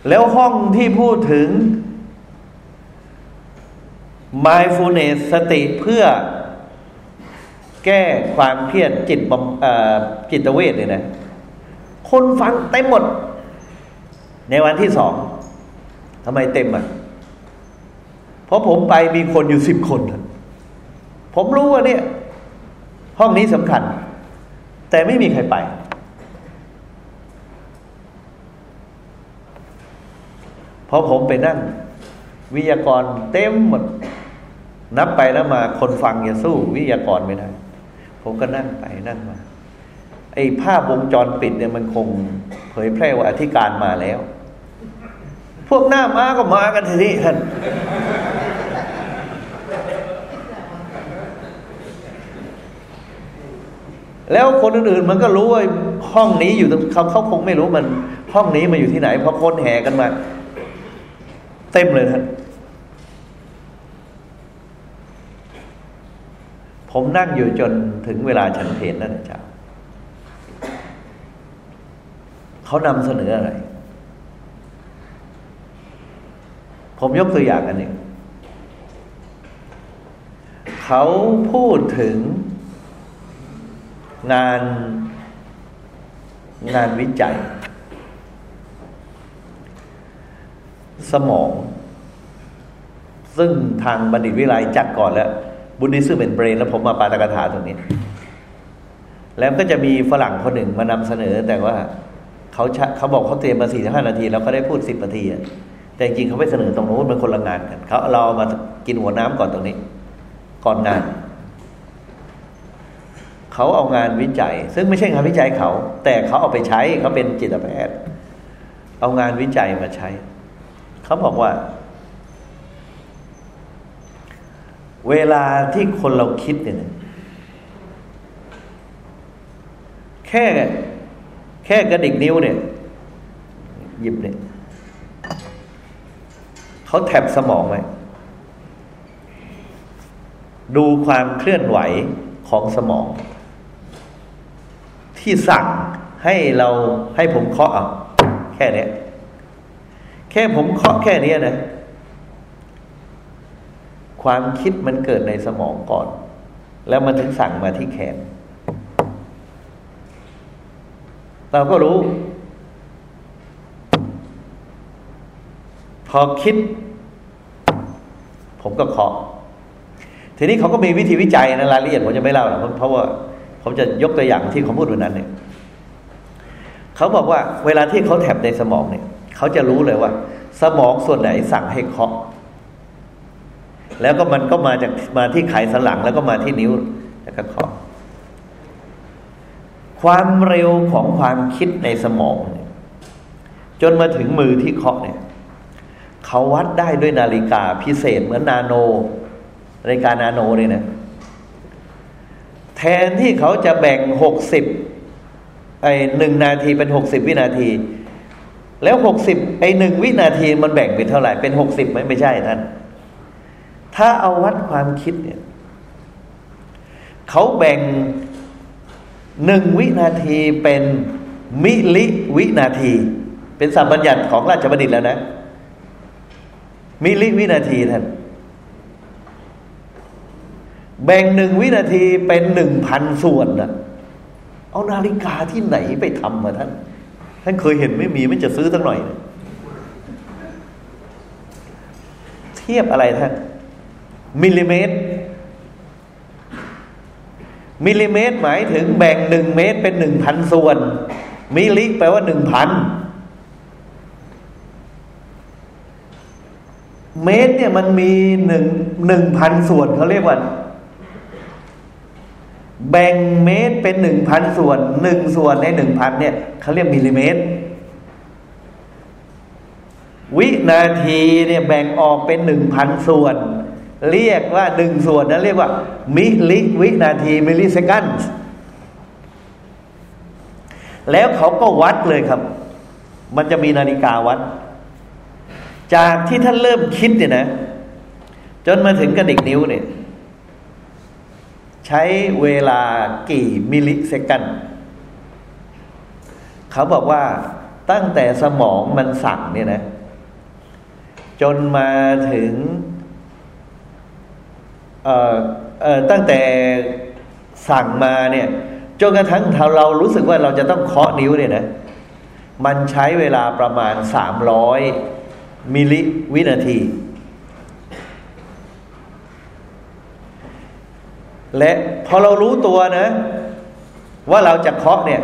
แล้วห้องที่พูดถึง mindfulness สติเพื่อแก้ความเครียดจิตจิตเวชเนี่ยนะ คนฟังเต็มหมด ในวันที่สองทำไมเต็มอะ เพราะผมไปมีคนอยู่สิบคน ผมรู้ว่าเนี่ย ห้องนี้สำคัญ แต่ไม่มีใครไป เพราะผมไปนั่ง วิทยากรเต็มหมด นับไปแล้วมาคนฟังอย่าสู้ วิทยากรไม่ได้ ผมก็นั่งไปนั่งมา ไอ้ภาพวงจรปิดเนี่ยมันคงเผยแพร่ว่าอธิการมาแล้ว พวกหน้าม้าก็มากันทีนี้ท่านแล้วคนอื่นๆมันก็รู้ว่าห้องนี้อยู่เขาเขาคงไม่รู้มัน ห้องนี้มาอยู่ที่ไหนเพราะคนแห่กันมา เต็มเลยท่านผมนั่งอยู่จนถึงเวลาฉันเพลนนั่นจ้าเขานำเสนออะไร ผมยกตัวอย่างอันหนึ่งเขาพูดถึงงานงานวิจัย สมอง ซึ่งทางบัณฑิตวิไลจัดก่อนแล้ว บุญนิซึเป็นเบรน แล้วผมมาปาตกถาตรงนี้ แล้วก็จะมีฝรั่งคนหนึ่งมานำเสนอ แต่ว่าเขาเขาบอกเขาเตรียมมาสี่ห้านาที แล้วเขาได้พูดสิบนาทีแต่จริงเขาไปเสนอตรงโน้นเป็นคนละงานกันเขาเรามากินหัวน้ำก่อนตรงนี้ ก่อนงาน เขาเอางานวิจัย ซึ่งไม่ใช่งานวิจัยเขา แต่เขาเอาไปใช้เขาเป็นจิตแพทย์ เอางานวิจัยมาใช้ เขาบอกว่า เวลาที่คนเราคิดเนี่ยแค่แค่กระดิกนิ้วเนี่ย หยิบเนี่ยเขาแถบสมองไว้ดูความเคลื่อนไหวของสมอง ที่สั่งให้เราให้ผมเคาะเอาแค่นี้ แค่ผมเคาะแค่นี้นะ ความคิดมันเกิดในสมองก่อน แล้วมันถึงสั่งมาที่แขน เราก็รู้ พอคิด ผมก็เคาะทีนี้เขาก็มีวิธีวิจัยนะรายละเอียดผมจะไม่เล่าหรอกเพราะว่าผมจะยกตัวอย่างที่เขาพูดวันนั้นเนี่ยเขาบอกว่าเวลาที่เขาแถบในสมองเนี่ย เขาจะรู้เลยว่า สมองส่วนไหนสั่งให้เคาะ แล้วก็มันก็มาจากมาที่ไขสันหลังแล้วก็มาที่นิ้วแล้วก็เคาะความเร็วของความคิดในสมอง จนมาถึงมือที่เคาะเนี่ยเขาวัดได้ด้วยนาฬิกาพิเศษเหมือนนาโนนาฬิกานาโนเนี่ยนะแทนที่เขาจะแบ่งหกสิบไอหนึ่งนาทีเป็นหกสิบวินาที แล้วหกสิบไอหนึ่งวินาทีมันแบ่งเป็นเท่าไหร่ เป็นหกสิบไหมไม่ใช่ท่านถ้าเอาวัดความคิดเนี่ยเขาแบ่งหนึ่งวินาทีเป็นมิลลิวินาที เป็นศัพท์บัญญัติของราชบัณฑิตแล้วนะ มิลลิวินาทีท่านแบ่งหนึ่งวินาทีเป็นหนึ่งพันส่วนนะเอานาฬิกาที่ไหนไปทำมาท่าน ท่านเคยเห็นไม่มีไม่จะซื้อตั้งหน่อย เทียบอะไรท่านมิลลิเมตร มิลลิเมตร หมายถึงแบ่งหนึ่งเมตรเป็นหนึ่งพันส่วน มิลลิแปลว่าหนึ่งพันเมตรเนี่ยมันมีหนึ่งหนึ่งพันส่วนเขาเรียกว่า แบ่งเมตรเป็นหนึ่งพันส่วนหนึ่งส่วนในหนึ่งพันเนี่ยเขาเรียกมิลลิเมตร วินาทีเนี่ยแบ่งออกเป็นหนึ่งพันส่วน เรียกว่าหนึ่งส่วนนั้นเรียกว่า มิลลิวินาที millisecond แล้วเขาก็วัดเลยครับ มันจะมีนาฬิกาวัด จากที่ท่านเริ่มคิดเนี่ยนะ จนมาถึงกระดิกนิ้วเนี่ย ใช้เวลากี่ millisecond เขาบอกว่าตั้งแต่สมองมันสั่งเนี่ยนะ จนมาถึงเอ่อเอ่อตั้งแต่สั่งมาเนี่ยจนกระทั่งเรารู้สึกว่าเราจะต้องเคาะนิ้วเนี่ยนะ มันใช้เวลาประมาณสามร้อยมิลลิวินาที และพอเรารู้ตัวนะ ว่าเราจะเคาะเนี่ย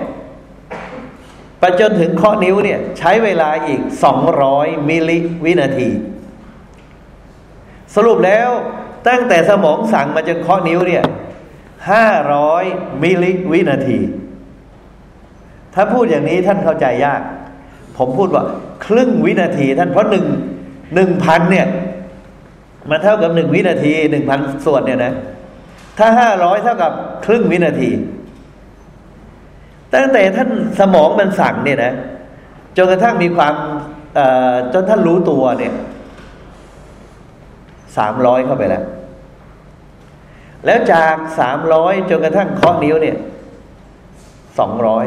ไปจนถึงเคาะนิ้วเนี่ย ใช้เวลาอีกสองร้อยมิลลิวินาที สรุปแล้วตั้งแต่สมองสั่งมาจนเคาะนิ้วเนี่ยห้าร้อยมิลลิวินาที ถ้าพูดอย่างนี้ท่านเข้าใจยาก ผมพูดว่า ครึ่งวินาทีท่านเพราะหนึ่งหนึ่งพันเนี่ย มันเท่ากับหนึ่งวินาทีหนึ่งพันส่วนเนี่ยนะ ถ้าห้าร้อยเท่ากับครึ่งวินาที ตั้งแต่ท่านสมองมันสั่งเนี่ยนะจนกระทั่งมีความจนท่านรู้ตัวเนี่ยสามร้อยเข้าไปแล้ว แล้วจากสามร้อยจนกระทั่งเคาะนิ้วเนี่ยสองร้อย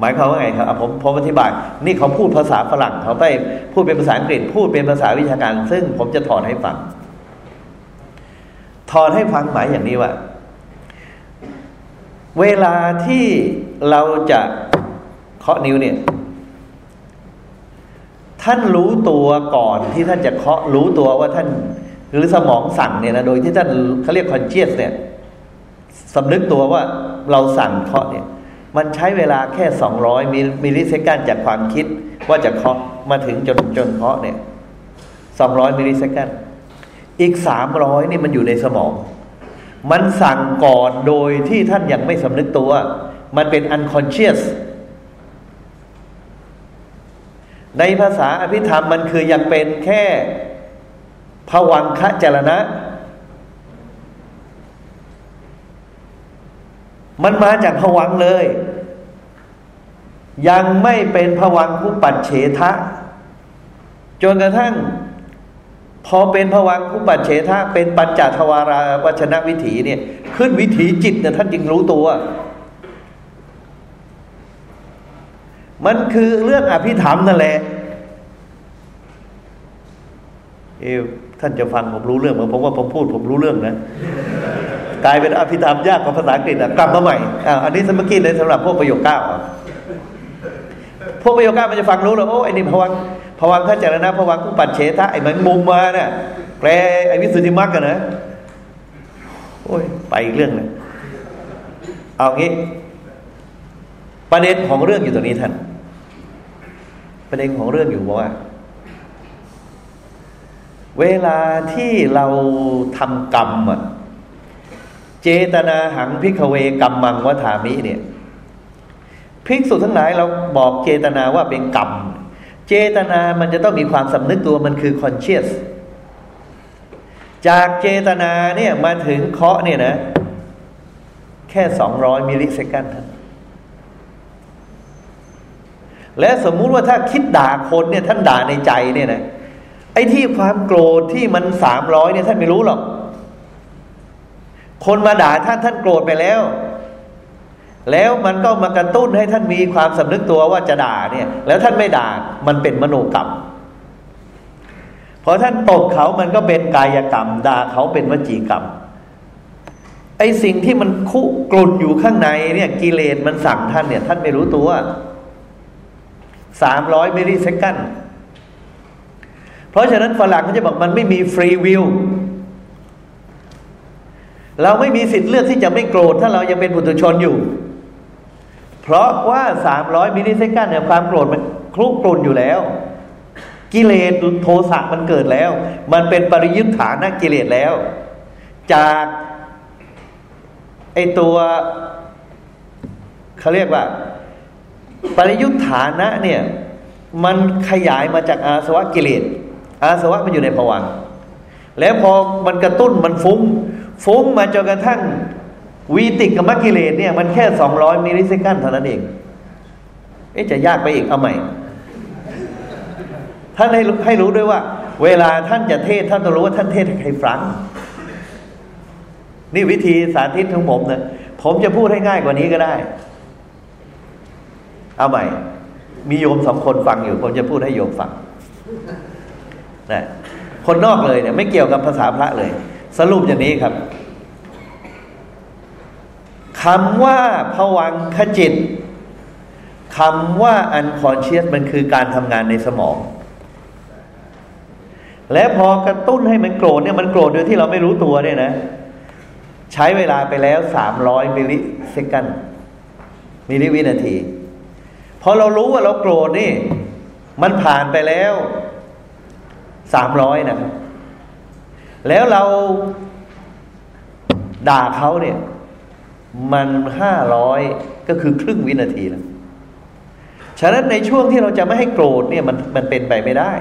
หมายความว่าไงครับผมผมอธิบาย นี่เขาพูดภาษาฝรั่งเขาไปพูดเป็นภาษาอังกฤษ พูดเป็นภาษาวิชาการ ซึ่งผมจะถอนให้ฟัง ถอนให้ฟังหมายอย่างนี้ว่า เวลาที่เราจะเคาะนิ้วเนี่ย ท่านรู้ตัวก่อนที่ท่านจะเคาะรู้ตัวว่าท่าน หรือสมองสั่งเนี่ยนะโดยที่ท่านเขาเรียกคอนเชียสเนี่ยสำนึกตัวว่าเราสั่งเคาะเนี่ย มันใช้เวลาแค่สองร้อยมิลลิเซกันจากความคิดว่าจะเคาะมาถึงจนจนเคาะเนี่ยสองร้อยมิลลิเซกัน อีกสามร้อยนี่มันอยู่ในสมอง มันสั่งก่อนโดยที่ท่านยังไม่สำนึกตัว มันเป็น unconscious ในภาษาอภิธรรมมันคือยังเป็นแค่ภวังคะจรณะ มันมาจากผวังเลย ยังไม่เป็นผวังผู้ปัดเฉทะ จนกระทั่ง พอเป็นผวังผู้ปัดเฉทะเป็นปัญจทวาราวัชนะวิถีเนี่ย ขึ้นวิถีจิตเนี่ยท่านจึงรู้ตัว มันคือเรื่องอภิธรรมนั่นแหละเอท่านจะฟังผมรู้เรื่องผมว่าผมพูดผมรู้เรื่องนะกลายเป็นอภิธรรมยากกว่าภาษาอังกฤษกลับมาใหม่อ่าอันนี้สมกี้เลยสำหรับพวกประโยคเก้าพวกประโยคเก้ามันจะฟังรู้เลยโอ้ไอ้นี่พวัง พวังขจารณะพวังกุปัดเฉทะไอ้มันมุมมาเนี่ยแปลไอ้วิสุทธิมรรคกันนะโอ้ยไปอีกเรื่องเลยเอางี้ ประเด็นของเรื่องอยู่ตรงนี้ท่าน ประเด็นของเรื่องอยู่ว่า เวลาที่เราทำกรรมอะเจตนาหัง ภิกขเวกัมมังวทามิเนี่ย ภิกษุทั้งหลายเราบอกเจตนาว่าเป็นกรรม เจตนามันจะต้องมีความสำนึกตัวมันคือ conscious จากเจตนาเนี่ยมาถึงเคาะเนี่ยนะ แค่สองร้อย millisecond ท่านและสมมุติว่าถ้าคิดด่าคนเนี่ยท่านด่าในใจเนี่ยนะไอ้ที่ความโกรธที่มันสามร้อยเนี่ยท่านไม่รู้หรอก คนมาด่าท่านท่านโกรธไปแล้ว แล้วมันก็มากระตุ้นให้ท่านมีความสำนึกตัวว่าจะด่าเนี่ย แล้วท่านไม่ด่ามันเป็นมโนกรรมพอท่านตบเขามันก็เป็นกายกรรมด่าเขาเป็นวจีกรรมไอสิ่งที่มันคุกลุ่นอยู่ข้างในเนี่ยกิเลสมันสั่งท่านเนี่ย ท่านไม่รู้ตัวสามร้อย millisecond เพราะฉะนั้นฝรั่งเขาจะบอกมันไม่มี free will เราไม่มีสิทธิ์เลือกที่จะไม่โกรธถ้าเรายังเป็นปุถุชนอยู่ เพราะว่าสามร้อย millisecond เนี่ยความโกรธมันคลุกกลุ่นอยู่แล้ว กิเลสโทสะมันเกิดแล้ว มันเป็นปริยุฏฐานกิเลสแล้ว จากไอตัวเขาเรียกว่า ปริยุทธานะเนี่ยมันขยายมาจากอาสวะกิเลส อาสวะมันอยู่ในภวังแล้วพอมันกระตุ้นมันฟุ้ง ฟุ้งมาจนกระทั่ง วีติกกับมัคกิเลสเนี่ย มันแค่สองร้อยมิลลิเซกันเท่านั้นเอง เอ๊ะจะยากไปอีกเอาใหม่ ท่านให้ให้รู้ด้วยว่า เวลาท่านจะเทศท่านต้องรู้ว่าท่านเทศให้ใครฟัง นี่วิธีสาธิตของผมนะผมจะพูดให้ง่ายกว่านี้ก็ได้ เอาใหม่ มีโยมสองคนฟังอยู่ ผมจะพูดให้โยมฟังนะคนนอกเลยเนี่ยไม่เกี่ยวกับภาษาพระเลย สรุปอย่างนี้ครับ คำว่าผวังขจิตคำว่าอันคอนเชียสมันคือการทำงานในสมอง และพอกระตุ้นให้มันโกรธเนี่ยมันโกรธโดยที่เราไม่รู้ตัวเนี่ยนะ ใช้เวลาไปแล้วสามร้อย millisecond มิลลิวินาทีพอเรารู้ว่าเราโกรธนี่ มันผ่านไปแล้วสามร้อยนะครับแล้วเราด่าเขาเนี่ย มันห้าร้อยก็คือครึ่งวินาทีแล้วฉะนั้นในช่วงที่เราจะไม่ให้โกรธเนี่ยมันมันเป็นไปไม่ได้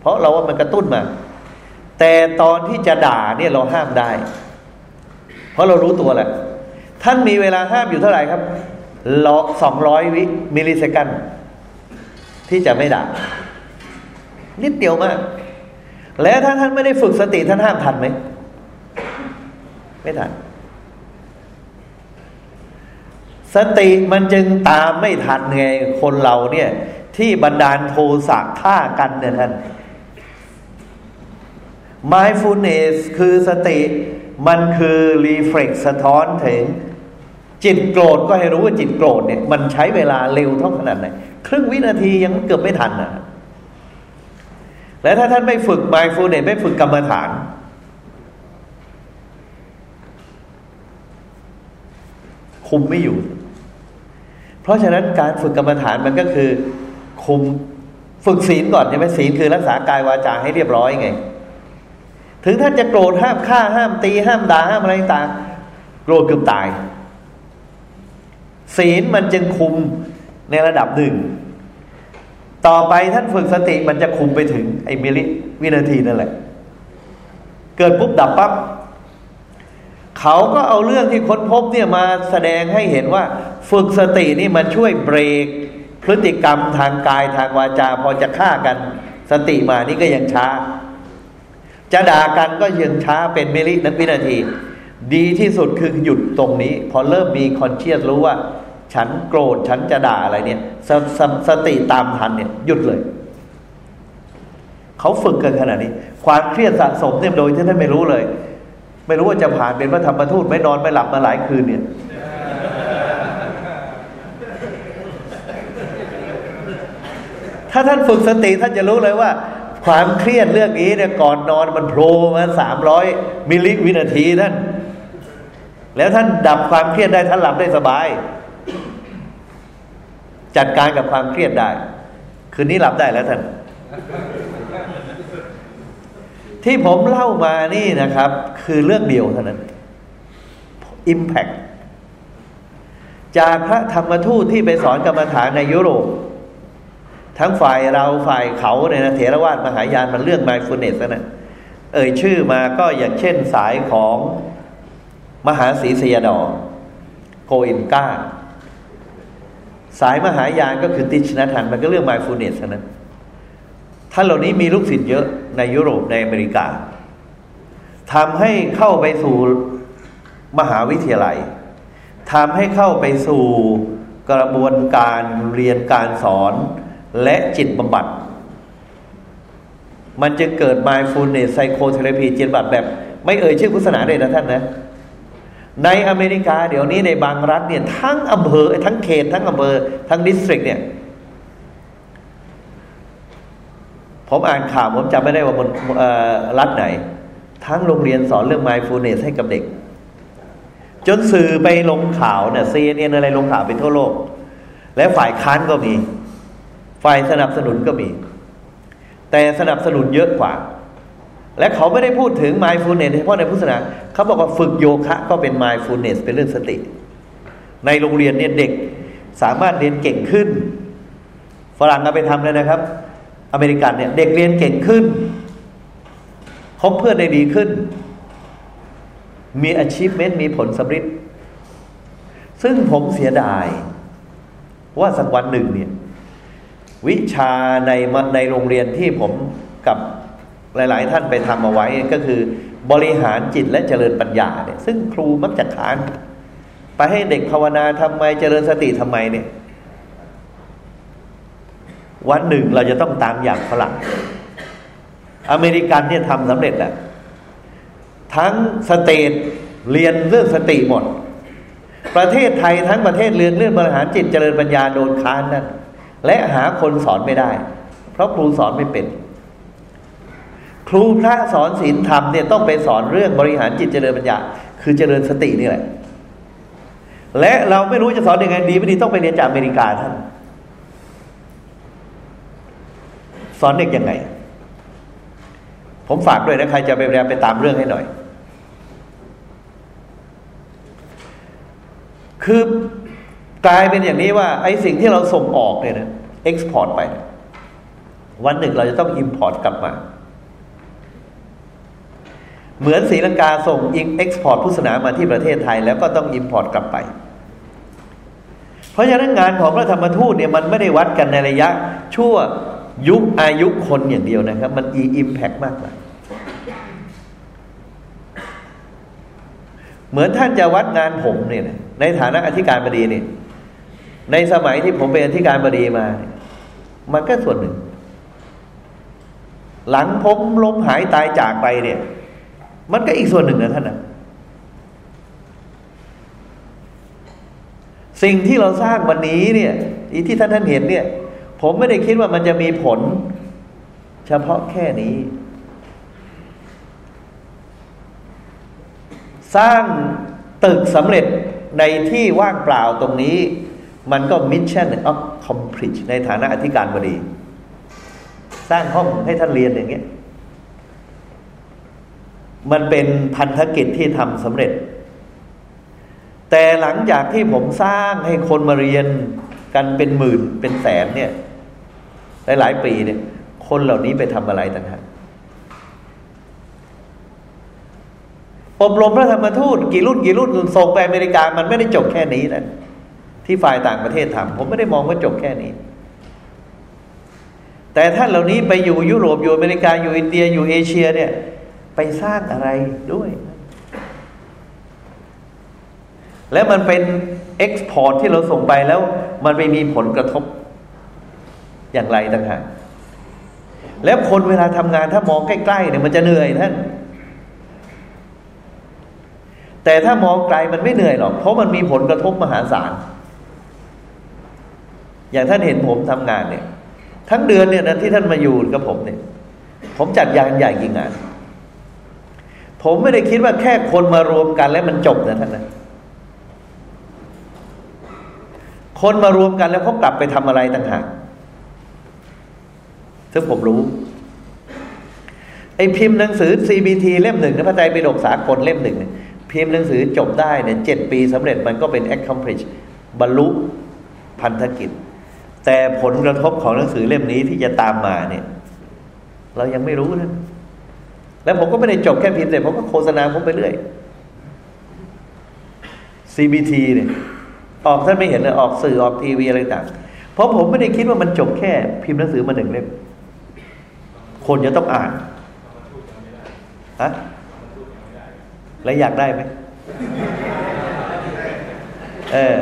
เพราะเราว่ามันกระตุ้นมา แต่ตอนที่จะด่าเนี่ยเราห้ามได้ เพราะเรารู้ตัวแหละ ท่านมีเวลาห้ามอยู่เท่าไหร่ครับละสองร้อยวิ millisecond ที่จะไม่ด่า นิดเดียวมาก แล้วถ้าท่านไม่ได้ฝึกสติท่านห้ามทันไหม ไม่ทัน สติมันจึงตามไม่ทันไงคนเราเนี่ย ที่บันดาลโทสะฆ่ากันเนี่ยท่าน mindfulness คือสติมันคือ reflex สะท้อนถึง จิตโกรธก็ให้รู้ว่าจิตโกรธเนี่ย มันใช้เวลาเร็วเท่าขนาดไหน ครึ่งวินาทียังเกือบไม่ทันนะและถ้าท่านไม่ฝึก mindfulness ไม่ฝึกกรรมฐานคุมไม่อยู่ เพราะฉะนั้นการฝึกกรรมฐานมันก็คือ คุมฝึกศีลก่อนใช่ไหมศีลคือรักษากายวาจาให้เรียบร้อยไง ถึงท่านจะโกรธห้ามฆ่าห้ามตีห้ามด่าห้ามอะไรต่างโกรธเกือบตาย ศีลมันจึงคุมในระดับหนึ่ง ต่อไปท่านฝึกสติมันจะคุมไปถึงไอ้มิลิวินาทีนั่นแหละ เกิดปุ๊บดับปับ๊บ เขาก็เอาเรื่องที่ค้นพบเนี่ยมาแสดงให้เห็นว่า ฝึกสตินี่มันช่วยเบรก พฤติกรรมทางกายทางวาจาพอจะฆ่ากัน สติมานี่ก็ยังช้า จะด่ากันก็ยังช้าเป็นมิลินัวินาที ดีที่สุดคือหยุดตรงนี้ พอเริ่มมีคอนเชียสรู้ว่า ฉันโกรธฉันจะด่าอะไรเนี่ยสสสติตามทันเนี่ยหยุดเลยเขาฝึกกันขนาดนี้ ความเครียดสะสมเนี่ยโดยที่ท่านไม่รู้เลย ไม่รู้ว่าจะผ่านเป็นพระธรรมทูตไม่นอนไม่หลับมาหลายคืนเนี่ยถ้าท่านฝึกสติท่านจะรู้เลยว่า ความเครียดเรื่องนี้เนี่ยก่อนนอนมันโผล่มาสามร้อยมิลลิวินาทีท่านแล้วท่านดับความเครียดได้ท่านหลับได้สบาย จัดการกับความเครียดได้ คืนนี้หลับได้แล้วท่าน ที่ผมเล่ามานี่นะครับ คือเรื่องเดียวเท่านั้น Impact จากพระธรรมทูตที่ไปสอนกรรมฐานในยุโรป ทั้งฝ่ายเราฝ่ายเขาเนี่ยนะเถรวาทมหายานมันเรื่อง mindfulness นะเอ่ยชื่อมาก็อย่างเช่นสายของมหาศรีสยดอโกอินกาสายมหายานก็คือติชนะทันมันก็เรื่อง mindfulness นั้น ท่านเหล่านี้มีลูกศิษย์เยอะในยุโรปในอเมริกาทำให้เข้าไปสู่มหาวิทยาลัยทำให้เข้าไปสู่กระบวนการเรียนการสอนและจิตบำบัด มันจะเกิด mindfulness psychotherapy จิตบำบัดแบบ ไม่เอ่ยชื่อพุทธศาสนาเลยนะท่านนะ ในอเมริกาเดี๋ยวนี้ในบางรัฐเนี่ยทั้งอำเภอทั้งเขตทั้งอำเภอทั้งดิสตริกเนี่ย ผมอ่านข่าวผมจำไม่ได้ว่าบนรัฐไหน ทั้งโรงเรียนสอนเรื่อง mindfulness ให้กับเด็ก จนสื่อไปลงข่าวเนี่ยซีเอ็นอะไรลงข่าวไปทั่วโลก และฝ่ายค้านก็มี ฝ่ายสนับสนุนก็มี แต่สนับสนุนเยอะกว่า และเขาไม่ได้พูดถึง mindfulness เฉพาะในพุทธศาสนาเขาบอกว่าฝึกโยคะก็เป็น mindfulness เป็นเรื่องสติ ในโรงเรียนเนี่ยเด็กสามารถเรียนเก่งขึ้น ฝรั่งเอาไปทำเลยนะครับ อเมริกันเนี่ยเด็กเรียนเก่งขึ้นคบเพื่อนได้ดีขึ้น มี achievement มีผลสำเร็จซึ่งผมเสียดาย ว่าสักวันหนึ่งเนี่ย วิชาในในโรงเรียนที่ผมกับหลาย ๆ ท่านไปทำเอาไว้ก็คือบริหารจิตและเจริญปัญญาเนี่ย ซึ่งครูมักจะค้านไปให้เด็กภาวนาทำไมเจริญสติทำไมเนี่ย วันหนึ่งเราจะต้องตามอย่างฝรั่ง อเมริกันเนี่ยทำสำเร็จแหละทั้งสเตทเรียนเรื่องสติหมด ประเทศไทยทั้งประเทศเรียนเรื่องบริหารจิตเจริญปัญญาโดนค้านนั่นและหาคนสอนไม่ได้ เพราะครูสอนไม่เป็น ครูพระสอนศีลธรรมเนี่ยต้องไปสอนเรื่องบริหารจิตเจริญปัญญา คือเจริญสตินี่แหละ และเราไม่รู้จะสอนยังไงดีไม่ดีต้องไปเรียนจากอเมริกาท่าน สอนเด็กยังไง ผมฝากด้วยนะใครจะไปเรียนไปตามเรื่องให้หน่อย คือกลายเป็นอย่างนี้ว่า ไอ้สิ่งที่เราส่งออกเนี่ยนะ export ไป วันหนึ่งเราจะต้อง import กลับมา เหมือนศรีลังกาส่งอิง export พุทธศาสนามาที่ประเทศไทย แล้วก็ต้อง import กลับไปเพราะฉะนั้นงานของพระธรรมทูตเนี่ยมันไม่ได้วัดกันในระยะชั่ว ยุคอายุคนอย่างเดียวนะครับ มันอี impact มากกว่าเหมือนท่านจะวัดงานผมเนี่ยในฐานะอธิการบดีเนี่ยในสมัยที่ผมเป็นอธิการบดีมาเนี่ยมันก็ส่วนหนึ่ง หลังผมล้มหายตายจากไปเนี่ย มันก็อีกส่วนหนึ่งนะท่านนะสิ่งที่เราสร้างวันนี้เนี่ยอีที่ท่านท่านเห็นเนี่ย ผมไม่ได้คิดว่ามันจะมีผล เฉพาะแค่นี้ สร้างตึกสำเร็จในที่ว่างเปล่าตรงนี้ มันก็ mission of complete ในฐานะอธิการบดี สร้างห้องให้ท่านเรียนอย่างเงี้ย มันเป็นพันธกิจที่ทำสำเร็จ แต่หลังจากที่ผมสร้างให้คนมาเรียนกันเป็นหมื่นเป็นแสนเนี่ย หลายหลายปีเนี่ย คนเหล่านี้ไปทำอะไรต่างหากอบรมพระธรรมทูตกี่รุ่นกี่รุ่นส่งไปอเมริกา มันไม่ได้จบแค่นี้นะที่ฝ่ายต่างประเทศทำผมไม่ได้มองว่าจบแค่นี้ แต่ท่านเหล่านี้ไปอยู่ยุโรปอยู่อเมริกาอยู่อินเดียอยู่เอเชีย เนี่ย ไปสร้างอะไรด้วย แล้วมันเป็น export ที่เราส่งไปแล้ว มันไปมีผลกระทบ อย่างไรต่างหากแล้วคนเวลาทำงานถ้ามองใกล้ๆเนี่ยมันจะเหนื่อยท่านแต่ถ้ามองไกลมันไม่เหนื่อยหรอก เพราะมันมีผลกระทบมหาศาล อย่างท่านเห็นผมทำงานเนี่ย ทั้งเดือนเนี่ยนะที่ท่านมาอยู่กับผมเนี่ย ผมจัดยานใหญ่กี่งาน ผมไม่ได้คิดว่าแค่คนมารวมกันแล้วมันจบนะท่านนะคนมารวมกันแล้วเขากลับไปทำอะไรต่างหาก ซึ่งผมรู้ ไอ้พิมพ์หนังสือ CBT เล่มหนึ่งนะพระไตรปิฎกสากลเล่มหนึ่งพิมพ์หนังสือจบได้เนี่ยเจ็ดปีสำเร็จมันก็เป็น accomplish บรรลุพันธกิจ แต่ผลกระทบของหนังสือเล่มนี้ที่จะตามมาเนี่ย เรายังไม่รู้นะแล้วผมก็ไม่ได้จบแค่พิมพ์แต่ผมก็โฆษณาผมไปเรื่อย CBT เนี่ยออกท่านไม่เห็นเลยออกสื่อออกทีวีอะไรต่างเพราะผมไม่ได้คิดว่ามันจบแค่ พิมพ์หนังสือมาหนึ่งเล่ม คนจะต้องอ่านฮะแล้วอยากได้ไหมเออ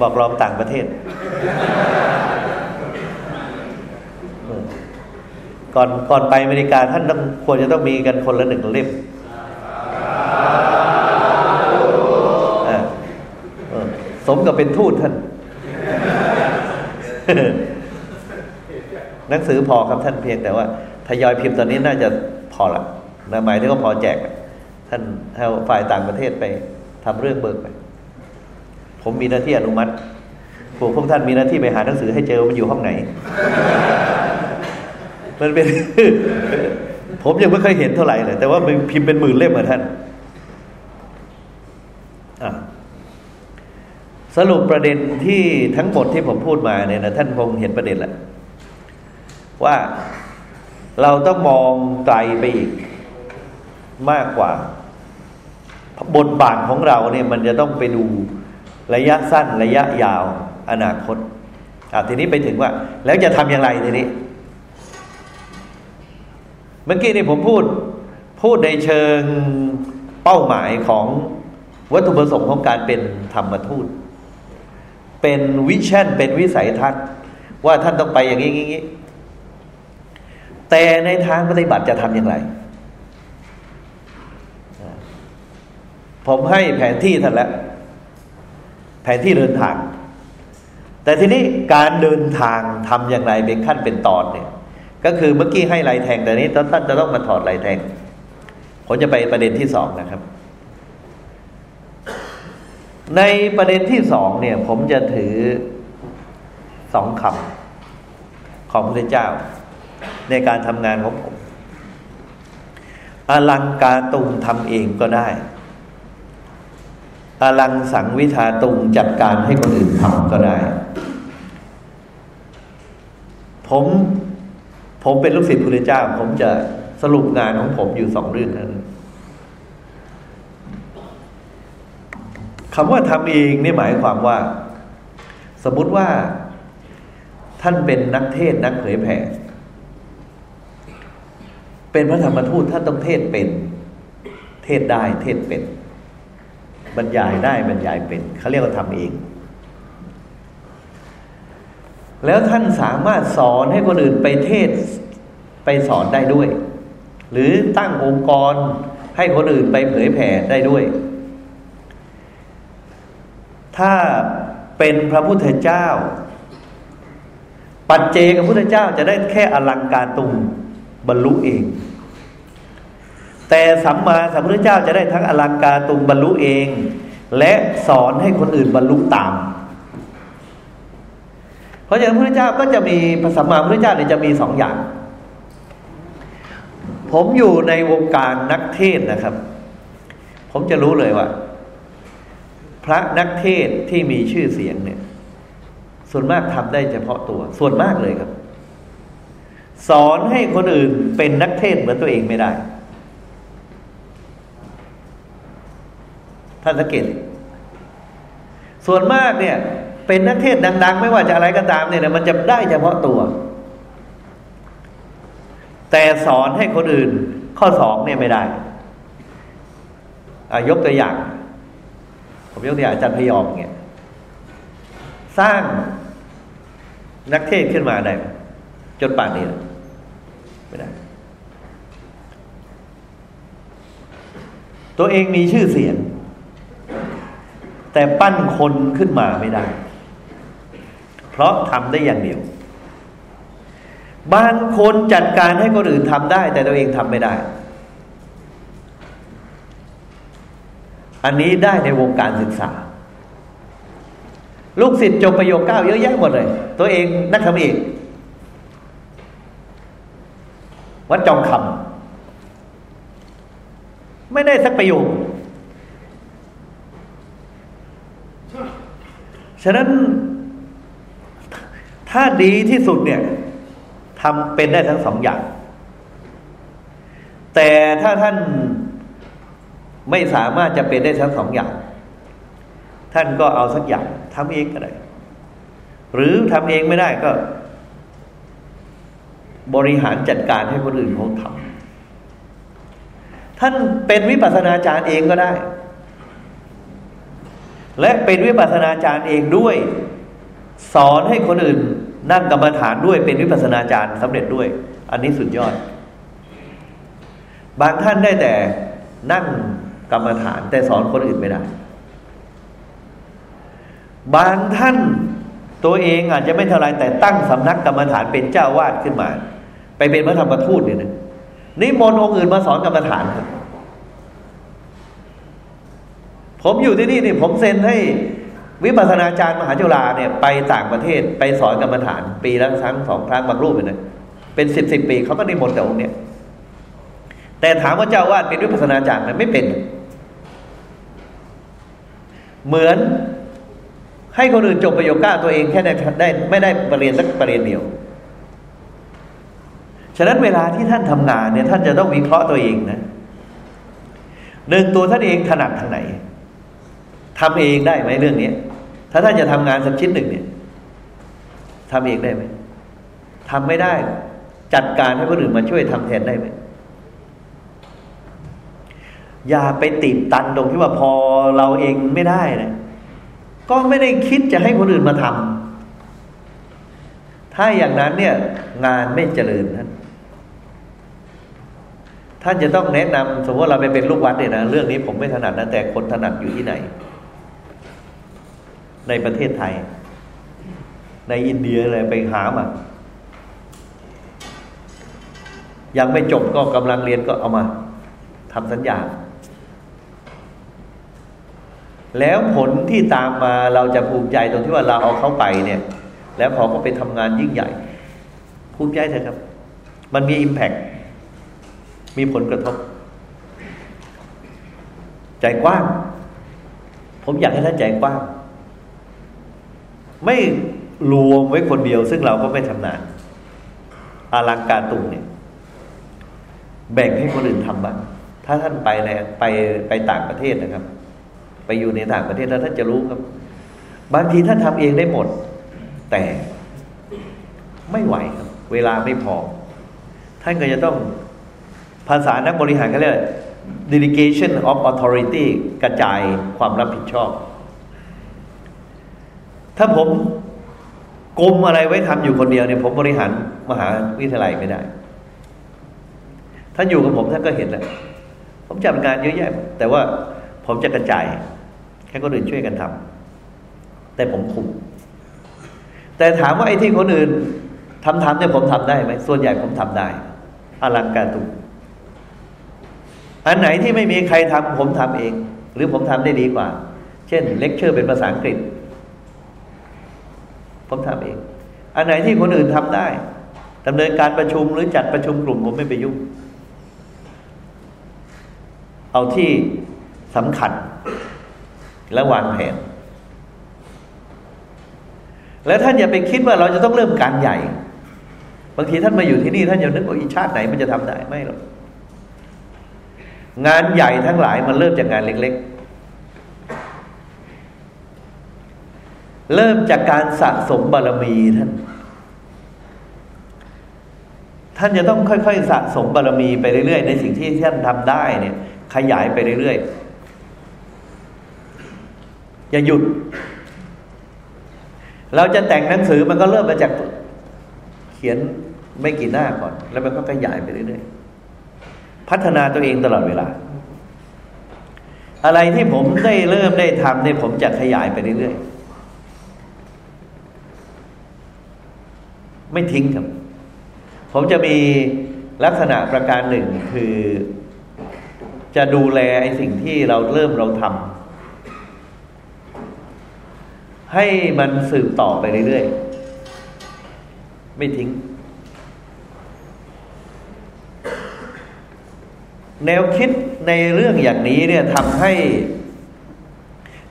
บอกลองต่างประเทศ ก่อนก่อนไปอเมริกาท่านต้องควรจะต้องมีกันคนละหนึ่งเล่มสมกับเป็นทูตท่าน หนังสือพอครับท่านเพียงแต่ว่าทยอยพิมพ์ตอนนี้น่าจะพอละนะหมายถึงว่าพอแจก ท่านให้ฝ่ายต่างประเทศไปทำเรื่องเบิกไป ผมมีหน้าที่อนุมัติพวกพวกท่านมีหน้าที่ไปหาหนังสือให้เจอมันอยู่ห้องไหน มันเป็น ผมยังไม่เคยเห็นเท่าไหร่เลยแต่ว่ามันพิมพ์เป็นหมื่นเล่มเหมือะท่านสรุปประเด็นที่ทั้งหมดที่ผมพูดมาเนี่ยนะท่านคงเห็นประเด็นแหละ ว่าเราต้องมองไกลไปอีกมากกว่า บทบาทของเราเนี่ยมันจะต้องไปดูระยะสั้นระยะยาวอนาคตอ่าทีนี้ไปถึงว่า แล้วจะทำอย่างไรทีนี้ เมื่อกี้นี่ผมพูดพูดในเชิงเป้าหมายของวัตถุประสงค์ของการเป็นธรรมทูต เป็นวิชั่นเป็นวิสัยทัศน์ ว่าท่านต้องไปอย่างนี้ แต่ในทางปฏิบัติจะทำอย่างไร ผมให้แผนที่ท่านแล้ว แผนที่เดินทาง แต่ทีนี้การเดินทางทำอย่างไรเป็นขั้นเป็นตอนเนี่ย ก็คือเมื่อกี้ให้ลายแทงแต่นี้ท่านจะต้องมาถอดลายแทง ผมจะไปประเด็นที่สองนะครับ ในประเด็นที่สองเนี่ย ผมจะถือสองคำของพระเจ้า ในการทำงานของผม อลังการตุงทำเองก็ได้ อลังสังวิชาตุงจัดการให้คนอื่นทำก็ได้ ผมผมเป็นลูกศิษย์พระเจ้า ผมจะสรุปงานของผมอยู่สองเรื่องนั้นคำว่าทำเองนี่หมายความว่า สมมติว่าท่านเป็นนักเทศนักเผยแผ่ เป็นพระธรรมทูตท่านต้องเทศเป็น เทศได้เทศเป็น บรรยายได้บรรยายเป็นเขาเรียกว่าทำเอง แล้วท่านสามารถสอนให้คนอื่นไปเทศไปสอนได้ด้วย หรือตั้งองค์กรให้คนอื่นไปเผยแผ่ได้ด้วย ถ้าเป็นพระพุทธเจ้า ปัจเจกับพุทธเจ้าจะได้แค่อลังการตุง บรรลุเอง แต่สัมมาสัมพุทธเจ้าจะได้ทั้งอลังการตุงบรรลุเอง และสอนให้คนอื่นบรรลุตาม เพราะฉะนั้นพระพุทธเจ้าก็จะมีพระสัมมาสัมพุทธเจ้าเนี่ยจะมีสองอย่าง ผมอยู่ในวงการนักเทศนะครับ ผมจะรู้เลยว่า พระนักเทศที่มีชื่อเสียงเนี่ย ส่วนมากทำได้เฉพาะตัว ส่วนมากเลยครับ สอนให้คนอื่นเป็นนักเทศเหมือนตัวเองไม่ได้ ท่านสังเกตส่วนมากเนี่ย เป็นนักเทศดัง ๆ ไม่ว่าจะอะไรก็ตามเนี่ยมันจะได้เฉพาะตัว แต่สอนให้คนอื่น ข้อสองเนี่ยไม่ได้ยกตัวอย่าง ผมยกตัวอย่างอาจารย์พยอมเงี้ยสร้างนักเทศขึ้นมาได้จนป่านนี้ ไม่ได้ ตัวเองมีชื่อเสียง แต่ปั้นคนขึ้นมาไม่ได้ เพราะทำได้อย่างเดียว บางคนจัดการให้คนอื่นทำได้ แต่ตัวเองทำไม่ได้ อันนี้ได้ในวงการศึกษาลูกศิษย์จบประโยคเก้าเยอะแยะหมดเลย ตัวเองนักธรรมเอก วัดจองคำไม่ได้สักประโยคฉะนั้น ถ้าดีที่สุดเนี่ยทำเป็นได้ทั้งสองอย่าง แต่ถ้าท่านไม่สามารถจะเป็นได้ทั้งสองอย่าง ท่านก็เอาสักอย่างทำเองก็ได้ หรือทำเองไม่ได้ก็ บริหารจัดการให้คนอื่นเขาทำท่านเป็นวิปัสสนาจารย์เองก็ได้ และเป็นวิปัสสนาจารย์เองด้วย สอนให้คนอื่นนั่งกรรมฐานด้วยเป็นวิปัสสนาจารย์สำเร็จด้วย อันนี้สุดยอด บางท่านได้แต่นั่งกรรมฐานแต่สอนคนอื่นไม่ได้ บางท่านตัวเองอาจจะไม่เท่าไรแต่ตั้งสำนักกรรมฐานเป็นเจ้าวาดขึ้นมา ไปเป็นพระธรรมทูตเนี่ยนะนิมนต์องค์อื่นมาสอนกรรมฐาน ผมอยู่ที่นี่นี่ผมเซ็นให้วิปัสสนาจารย์มหาจุฬาเนี่ยไปต่างประเทศไปสอนกรรมฐาน ปีละครั้งสองครั้งบางรูปเลยนะเป็นสิบสิบปีเขาก็นิมนต์แต่องค์เนี่ยแต่ถามว่าเจ้าวาดเป็นวิปัสสนาจารย์ไหมไม่เป็น เหมือนให้คนอื่นจบประโยคก้าตัวเองแค่ได้ไม่ได้ปรริญญาสักปรริญญาเดียว ฉะนั้นเวลาที่ท่านทำงานเนี่ยท่านจะต้องวิเคราะห์ตัวเองนะหนึ่งตัวท่านเองถนัดทางไหนทำเองได้ไหมเรื่องนี้ถ้าท่านจะทำงานสักชิ้นหนึ่งเนี่ยทำเองได้ไหมทำไม่ได้ จัดการให้คนอื่นมาช่วยทำแทนได้ไหมอย่าไปติดตันตรงที่ว่าพอเราเองไม่ได้นะก็ไม่ได้คิดจะให้คนอื่นมาทำถ้าอย่างนั้นเนี่ย งานไม่เจริญท่าน ท่านจะต้องแนะนำสมมติว่าเราไปเป็นลูกวัดเนี่ยนะ เรื่องนี้ผมไม่ถนัดนะแต่คนถนัดอยู่ที่ไหน ในประเทศไทย ในอินเดียอะไรไปหามายังไม่จบก็กำลังเรียนก็เอามาททำสัญญา แล้วผลที่ตามมาเราจะภูมิใจตรงที่ว่าเราเอาเขาไปเนี่ย แล้วเขาก็ไปทำงานยิ่งใหญ่ ภูมิใจเถอะครับ มันมีอิมแพค มีผลกระทบ ใจกว้าง ผมอยากให้ท่านใจกว้าง ไม่รวมไว้คนเดียว ซึ่งเราก็ไม่ทำนานอาลังการตุงเนี่ยแบ่งให้คนอื่นทำบ้างถ้าท่านไปในไปไปต่างประเทศนะครับ ไปอยู่ในต่างประเทศแล้วท่านจะรู้ครับ บางทีท่านทำเองได้หมด แต่ไม่ไหวครับ เวลาไม่พอ ท่านก็จะต้อง ภาษานักบริหารเขาเรียก delegation of authority กระจายความรับผิดชอบ ถ้าผมกลมอะไรไว้ทำอยู่คนเดียวเนี่ยผมบริหารมหาวิทยาลัยไม่ได้ ท่านอยู่กับผมท่านก็เห็นแหละผมจัดงานเยอะแยะ แต่ว่าผมจะกระจายแค่คนอื่นช่วยกันทำแต่ผมคุม แต่ถามว่าไอ้ที่คนอื่นทำทำเนี่ยผมทำได้ไหมส่วนใหญ่ผมทำได้อลังการตุก อันไหนที่ไม่มีใครทำผมทำเอง หรือผมทำได้ดีกว่า เช่นเลคเชอร์เป็นภาษาอังกฤษ ผมทำเอง อันไหนที่คนอื่นทำได้ดำเนินการประชุมหรือจัดประชุมกลุ่ม ผมไม่ไปยุ่ง เอาที่สำคัญ และวางแผน แล้วท่านอย่าไปคิดว่าเราจะต้องเริ่มการใหญ่ บางทีท่านมาอยู่ที่นี่ ท่านอย่านึกว่าอีชาติไหนมันจะทำได้ไม่หรอก งานใหญ่ทั้งหลายมันเริ่มจากงานเล็ก ๆ เริ่มจากการสะสมบารมีท่าน ท่านจะต้องค่อย ๆ สะสมบารมีไปเรื่อย ๆ ในสิ่งที่ท่านทำได้เนี่ย ขยายไปเรื่อย ๆ อย่าหยุด เราจะแต่งหนังสือมันก็เริ่มมาจากเขียนไม่กี่หน้าก่อน แล้วมันก็ขยายไปเรื่อยๆ พัฒนาตัวเองตลอดเวลา อะไรที่ผมได้เริ่มได้ทำเนี่ยผมจะขยายไปเรื่อยๆ ไม่ทิ้งครับ ผมจะมีลักษณะประการหนึ่งคือ จะดูแลไอ้สิ่งที่เราเริ่มเราทำให้มันสืบต่อไปเรื่อยๆ ไม่ทิ้ง แนวคิดในเรื่องอย่างนี้เนี่ยทำให้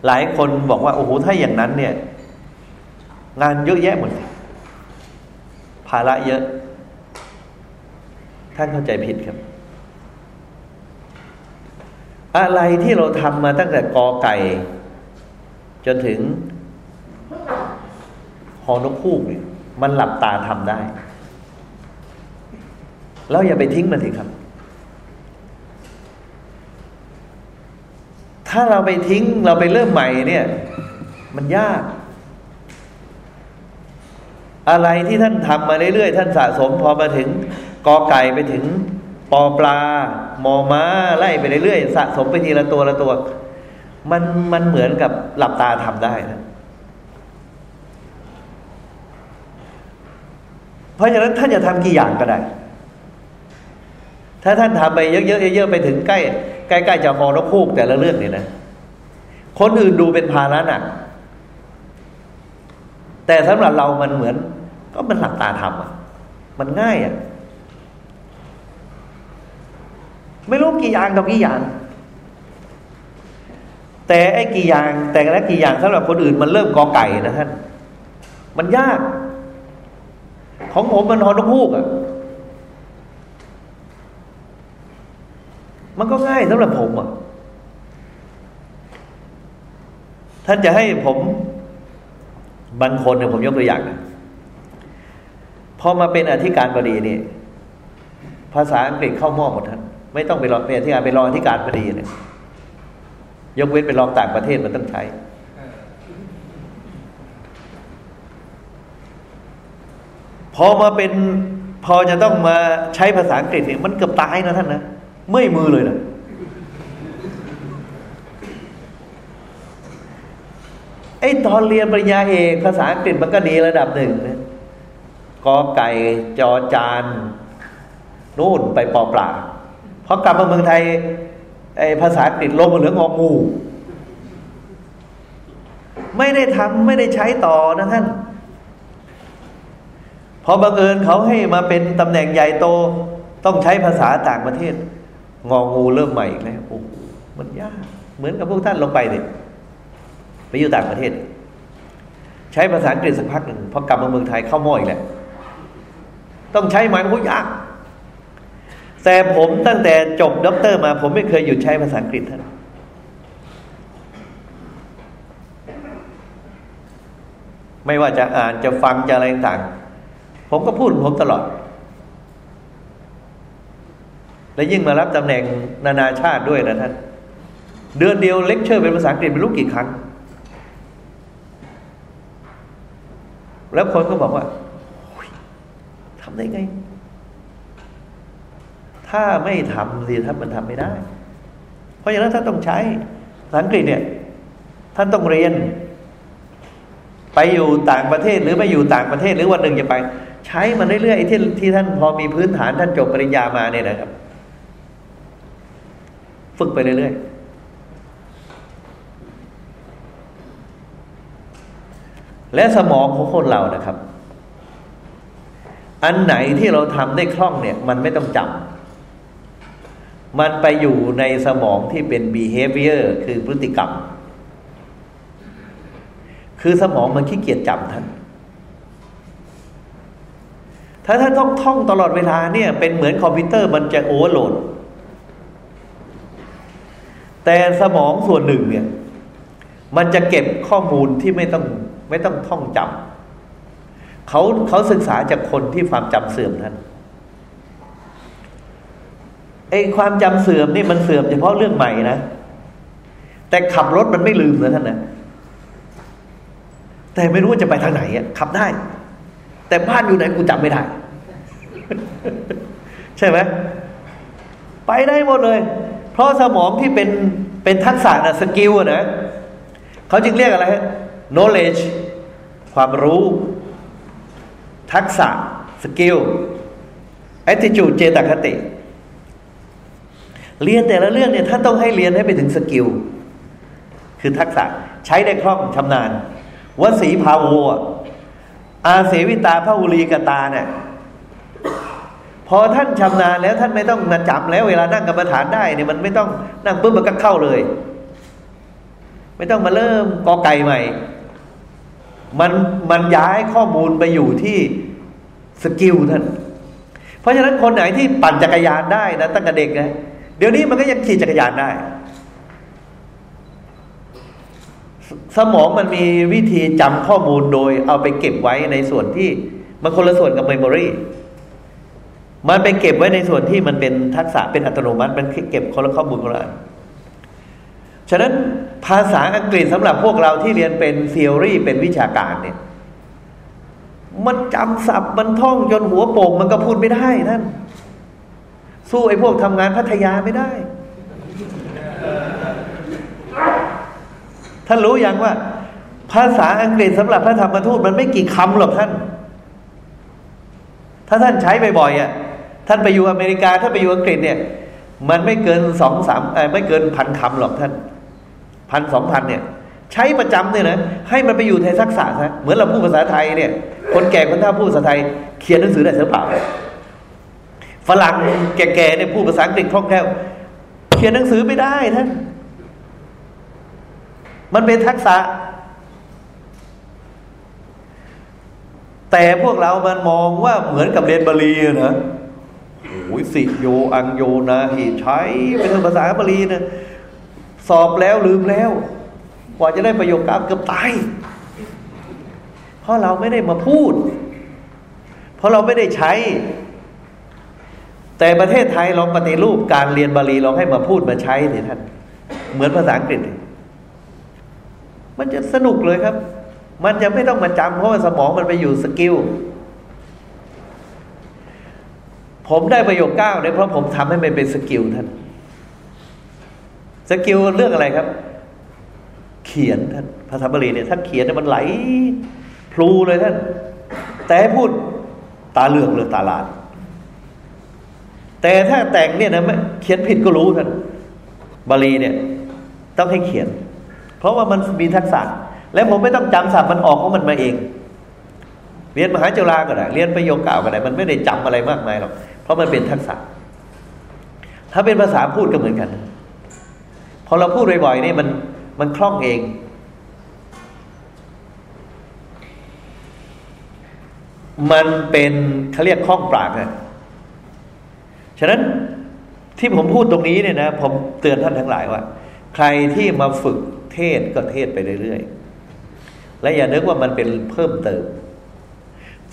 หลายคนบอกว่าโอ้โหถ้าอย่างนั้นเนี่ย งานเยอะแยะหมดภาระเยอะ ท่านเข้าใจผิดครับ อะไรที่เราทำมาตั้งแต่กอไก่ จนถึงหอนกคูกเนี่ยมันหลับตาทำได้ แล้วอย่าไปทิ้งมันสิครับ ถ้าเราไปทิ้งเราไปเริ่มใหม่เนี่ย มันยาก อะไรที่ท่านทำมาเรื่อยๆ ท่านสะสมพอมาถึงกอไก่ไปถึงปอปลา มอม้าไล่ไปเรื่อยๆสะสมไปทีละตัวละตัว มันมันเหมือนกับหลับตาทำได้นะเพราะฉะนั้นท่านจะทำกี่อย่างก็ได้ ถ้าท่านทำไปเยอะๆเยอะๆไปถึงใกล้ ใกล้ๆจะมองนกคูกแต่ละเรื่องเนี่ยนะ คนอื่นดูเป็นภาระหนัก แต่สำหรับเรามันเหมือน ก็มันหลับตาทำอะ มันง่ายอะ ไม่รู้กี่อย่างกับกี่อย่าง แต่ไอ้กี่อย่าง แต่ละกี่อย่างสำหรับคนอื่นมันเริ่มกอไก่นะท่าน มันยาก ของผมมันฮอนกฮูกอะ มันก็ง่ายสำหรับผมอะท่านจะให้ผมบางคนเนี่ยผมยกตัวอย่างนะพอมาเป็นอธิการบดีนี่ ภาษาอังกฤษเข้าม้อหมดท่านไม่ต้องไปรอเป็นอธิการไปรออธิการบดีเนี่ยยกเว้นไปรองต่างประเทศมันต้องใช้ พอมาเป็นพอจะต้องมาใช้ภาษาอังกฤษเนี่ยมันเกือบตายนะท่านนะ เมื่อยมือเลยนะไอ้ตอนเรียนปริญญาเอกภาษาอังกฤษมันก็ดีระดับหนึ่งนะกอไก่จอจานนู่นไปปอปลาพอกลับมาเมืองไทยไอ้ภาษาอังกฤษลงมาเหลืององูไม่ได้ทำไม่ได้ใช้ต่อนะท่านพอบังเอิญเขาให้มาเป็นตำแหน่งใหญ่โต ต้องใช้ภาษาต่างประเทศ งองูเริ่มใหม่อีกแล้วโอ้มันยาก เหมือนกับพวกท่านลงไปเนี่ยไปอยู่ต่างประเทศ ใช้ภาษาอังกฤษสักพักหนึ่งพอกลับมาเมืองไทยเข้าม้ออีกแล้วต้องใช้มันก็ยาก แต่ผมตั้งแต่จบด็อกเตอร์มา ผมไม่เคยหยุดใช้ภาษาอังกฤษท่านไม่ว่าจะอ่านจะฟังจะอะไรต่าง ผมก็พูดผมตลอด และยิ่งมารับตำแหน่งนานาชาติด้วยนะท่าน เดือนเดียวเลคเชอร์เป็นภาษาอังกฤษไม่รู้กี่ครั้ง แล้วคนก็บอกว่าทำได้ไง ถ้าไม่ทำสิท่านมันทำไม่ได้ เพราะฉะนั้นท่านต้องใช้ภาษาอังกฤษเนี่ย ท่านต้องเรียน ไปอยู่ต่างประเทศหรือไปอยู่ต่างประเทศหรือวันหนึ่งจะไป ใช้มันเรื่อยๆที่ที่ท่านพอมีพื้นฐานท่านจบปริญญามาเนี่ยนะครับ ฝึกไปเรื่อยๆ และสมองของคนเรานะครับ อันไหนที่เราทำได้คล่องเนี่ย มันไม่ต้องจำมันไปอยู่ในสมองที่เป็น behavior คือพฤติกรรม คือสมองมันขี้เกียจจำท่านถ้าท่านต้องท่องตลอดเวลาเนี่ย เป็นเหมือนคอมพิวเตอร์มันจะ overload แต่สมองส่วนหนึ่งเนี่ย มันจะเก็บข้อมูลที่ไม่ต้องไม่ต้องท่องจำเขาเขาศึกษาจากคนที่ความจำเสื่อมท่านไอ้ความจำเสื่อมนี่มันเสื่อมเฉพาะเรื่องใหม่นะแต่ขับรถมันไม่ลืมนะท่านนะแต่ไม่รู้ว่าจะไปทางไหนอะขับได้ แต่บ้านอยู่ไหนกูจำไม่ได้ ใช่ไหมไปได้หมดเลย เพราะสมองที่เป็นเป็นทักษะนะ skill นะเขาจึงเรียกอะไรฮะ knowledge ความรู้ ทักษะ skill attitude เจตคติ เรียนแต่ละเรื่องเนี่ยท่านต้องให้เรียนให้ไปถึง skill คือทักษะใช้ได้คล่องชำนาญวสีภาโวอาเสวิตาพระอุลีกตาเนี่ย อท่านชำนาญแล้วท่านไม่ต้องมาจับแล้วเวลานั่งกรรมฐานได้เนี่ยมันไม่ต้องนั่งปุ๊บมันก็เข้าเลย ไม่ต้องมาเริ่มกอไก่ใหม่ มันมันย้ายข้อมูลไปอยู่ที่ skill ท่าน เพราะฉะนั้นคนไหนที่ปั่นจักรยานได้นะตั้งแต่เด็กนะเดี๋ยวนี้มันก็ยังขี่จักรยานได้ สมองมันมีวิธีจำข้อมูลโดยเอาไปเก็บไว้ในส่วนที่มันคนละส่วนกับ memory มันไปเก็บไว้ในส่วนที่มันเป็นทักษะเป็นอัตโนมัติ มันเก็บคนละข้อมูลคนละอันฉะนั้นภาษาอังกฤษสำหรับพวกเราที่เรียนเป็น theory เป็นวิชาการเนี่ย มันจำศัพท์มันท่องจนหัวโป่งมันก็พูดไม่ได้ท่านสู้ไอ้พวกทำงานพัทยาไม่ได้ ท่านรู้ยังว่า ภาษาอังกฤษสำหรับพระธรรมทูตมันไม่กี่คำหรอกท่าน ถ้าท่านใช้บ่อยๆอะ ท่านไปอยู่อเมริกาถ้านไปอยู่อังกฤษเนี่ย มันไม่เกินสองสามไม่เกินพันคำหรอกท่านพันสองพันเนี่ย ใช้ประจำเนี่ยนะให้มันไปอยู่ในทักษะซะเหมือนเราพูดภาษาไทยเนี่ย คนแก่คนเฒ่าพูดภาษาไทย เขียนหนังสือได้หรือเปล่าฝรั่งแก่ๆเนี่ยพูดภาษาอังกฤษคล่องแคล่วเขียนหนังสือไม่ได้ท่านมันเป็นทักษะ แต่พวกเรามันมองว่าเหมือนกับเรียนบาลีนะ โอ้ยสิโยอังโยนาหิใช้ไปทางภาษาบาลีนะสอบแล้วลืมแล้ว กว่าจะได้ประโยคกราฟเกือบตายเพราะเราไม่ได้มาพูด เพราะเราไม่ได้ใช้ แต่ประเทศไทยลองปฏิรูปการเรียนบาลีลองให้มาพูดมาใช้สิท่านเหมือนภาษาอังกฤษมันจะสนุกเลยครับ มันจะไม่ต้องมาจำเพราะว่าสมองมันไปอยู่สกิล ผมได้ประโยคเก้าเนี่ยเพราะผมทำให้มันเป็น skill ท่าน skill เรื่องอะไรครับ เขียนท่านภาษาบาลีเนี่ยท่านเขียนเนี่ยมันไหลพรูเลยท่าน แต่พูดตาเหลือกหรือตาลานแต่ถ้าแต่งเนี่ยนะเขียนผิดก็รู้ท่านบาลีเนี่ย ต้องให้เขียน เพราะว่ามันมีทักษะ และผมไม่ต้องจำศัพท์มันออกของมันมาเอง เรียนมหาจุฬาก็ได้ เรียนประโยคเก่าก็ได้ มันไม่ได้จำอะไรมากมายหรอก เพราะมันเป็นทักษะ ถ้าเป็นภาษาพูดก็เหมือนกัน พอเราพูดบ่อยๆนี่มันมันคล่องเอง มันเป็นเขาเรียกคล่องปากนะฉะนั้นที่ผมพูดตรงนี้เนี่ยนะผมเตือนท่านทั้งหลายว่า ใครที่มาฝึกเทศก็เทศไปเรื่อยๆ และอย่านึกว่ามันเป็นเพิ่มเติม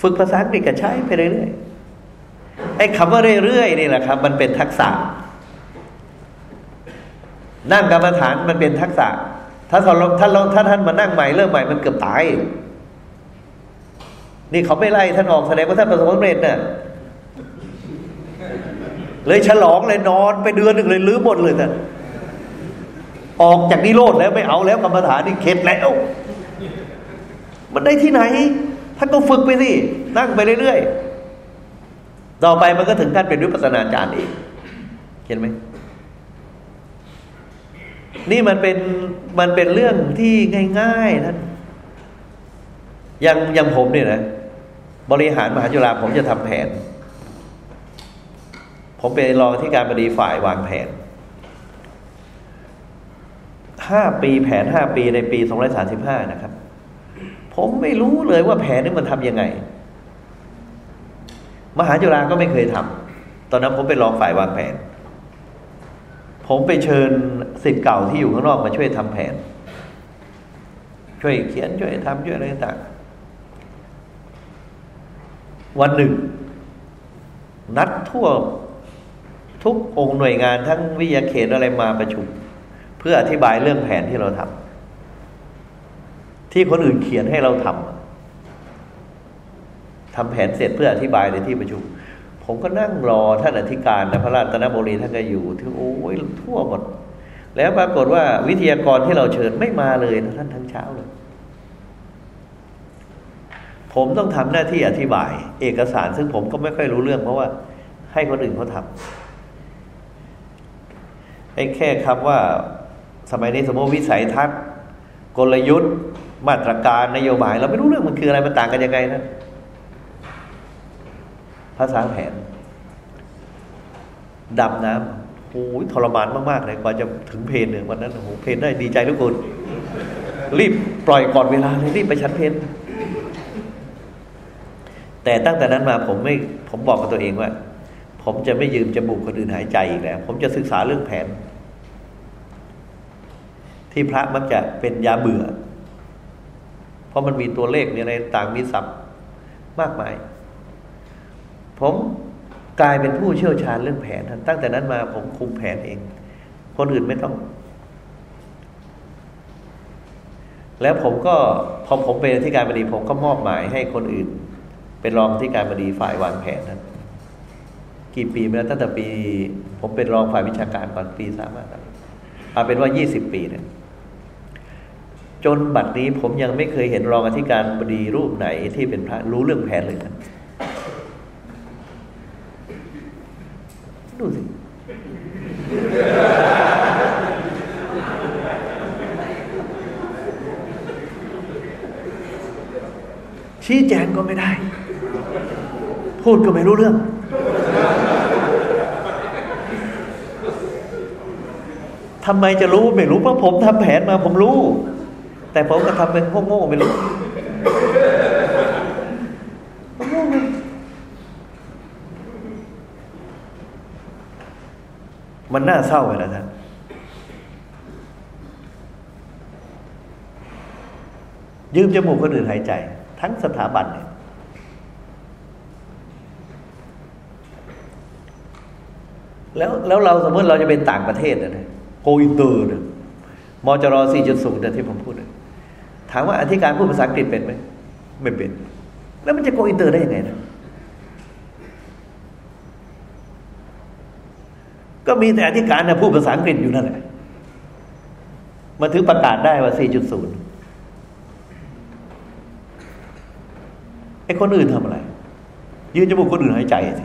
ฝึกภาษาอังกฤษก็ใช้ไปเรื่อยๆ ไอ้คำว่าเรื่อยๆนี่แหละครับ มันเป็นทักษะ นั่งกรรมฐานมันเป็นทักษะ ถ้าเราถ้าเราถ้าท่านมานั่งใหม่เริ่มใหม่มันเกือบตาย นี่เขาไม่ไล่ท่านออกแสดงว่าท่านประสบความสำเร็จเนี่ยเลยฉลองเลยนอนไปเดือนหนึ่งเลยลื้อหมดเลยท่านออกจากนิโรธแล้วไม่เอาแล้วกรรมฐานนี่เข็ดแล้ว มันได้ที่ไหนท่านก็ฝึกไปสินั่งไปเรื่อยๆ ต่อไปมันก็ถึงขั้นเป็นวิปัสสนาจารย์เองเห็นไหมนี่มันเป็นมันเป็นเรื่องที่ง่ายๆท่านอย่างอย่างผมเนี่ยนะ บริหารมหาจุฬาผมจะทำแผน ผมเป็นรองที่การบดีฝ่ายวางแผนห้าปีแผนห้าปีในปีสองร้อยสาสิบห้านะครับ ผมไม่รู้เลยว่าแผนนี้มันทำยังไง มหาจุฬาก็ไม่เคยทำตอนนั้นผมเป็นรองฝ่ายวางแผน ผมไปเชิญสิทธิ์เก่าที่อยู่ข้างนอกมาช่วยทำแผน ช่วยเขียนช่วยทำช่วยอะไรต่างวันหนึ่ง นัดทั่วทุกองค์หน่วยงานทั้งวิทยาเขตอะไรมาประชุม เพื่ออธิบายเรื่องแผนที่เราทำที่คนอื่นเขียนให้เราทำ ทำแผนเสร็จเพื่ออธิบายในที่ประชุม ผมก็นั่งรอท่านอธิการนะพระราชนบุรีท่านก็อยู่ที่โอ้ยทั่วหมด แล้วปรากฏว่าวิทยากรที่เราเชิญไม่มาเลยนะท่านทั้งเช้าเลย ผมต้องทำหน้าที่อธิบาย เอกสารซึ่งผมก็ไม่ค่อยรู้เรื่อง เพราะว่า ให้คนอื่นเขาทำไอ้แค่คำว่าสมัยนี้สมมติวิสัยทัศน์กลยุทธ์ มาตรการนโยบาย เราไม่รู้เรื่องมันคืออะไรมันต่างกันยังไงนะ ภาษาแผนดำน้ำโอ้ยทรมานมากๆเลยกว่าจะถึงเพนเนี่ยวันนั้นโอ้โหเพนได้ดีใจทุกคน รีบปล่อยก่อนเวลาเลยรีบไปชั้นเพนแต่ตั้งแต่นั้นมาผมไม่ผมบอกกับตัวเองว่า ผมจะไม่ยืมจมูกคนอื่นหายใจอีกแล้ว ผมจะศึกษาเรื่องแผน ที่พระมักจะเป็นยาเบื่อ เพราะมันมีตัวเลขมีอะไรต่างมีศัพท์มากมาย ผมกลายเป็นผู้เชี่ยวชาญเรื่องแผน ตั้งแต่นั้นมาผมคุมแผนเอง คนอื่นไม่ต้อง แล้วผมก็พอผมเป็นที่การบดีผมก็มอบหมายให้คนอื่น เป็นรองที่การบดีฝ่ายวางแผนนั้นกี่ปีมาแล้วตั้งแต่ปี ผมเป็นรองฝ่ายวิชาการก่อนปีสามารถเอาเป็นว่ายี่สิบปีเนี่ยจนบัดนี้ผมยังไม่เคยเห็นรองอธิการบดีรูปไหนที่เป็นพระรู้เรื่องแผนเลยนะ ดูสิชี้แจงก็ไม่ได้ พูดก็ไม่รู้เรื่อง ทำไมจะรู้ไม่รู้เพราะผมทำแผนมาผมรู้ แต่ผมก็ทำเป็นพวกโง่ไม่รู้ มันน่าเศร้าไปแล้วท่านยืมจมูกคนอื่นหายใจ ทั้งสถาบันเนี่ยแล้วแล้วเราสมมติเราจะเป็นต่างประเทศนะ go inter นะมจรสี่จุดศูนย์แต่ที่ผมพูดถามว่าอธิการพูดภาษาอังกฤษเป็นไหมไม่เป็น แล้วมันจะ go inter ได้ยังไงนะ ก็มีแต่อธิการนะพูดภาษาอังกฤษอยู่นั่นแหละมาถึงประกาศได้ว่า 4.0 ไอ้คนอื่นทำอะไร ยืนจมูกคนอื่นหายใจสิ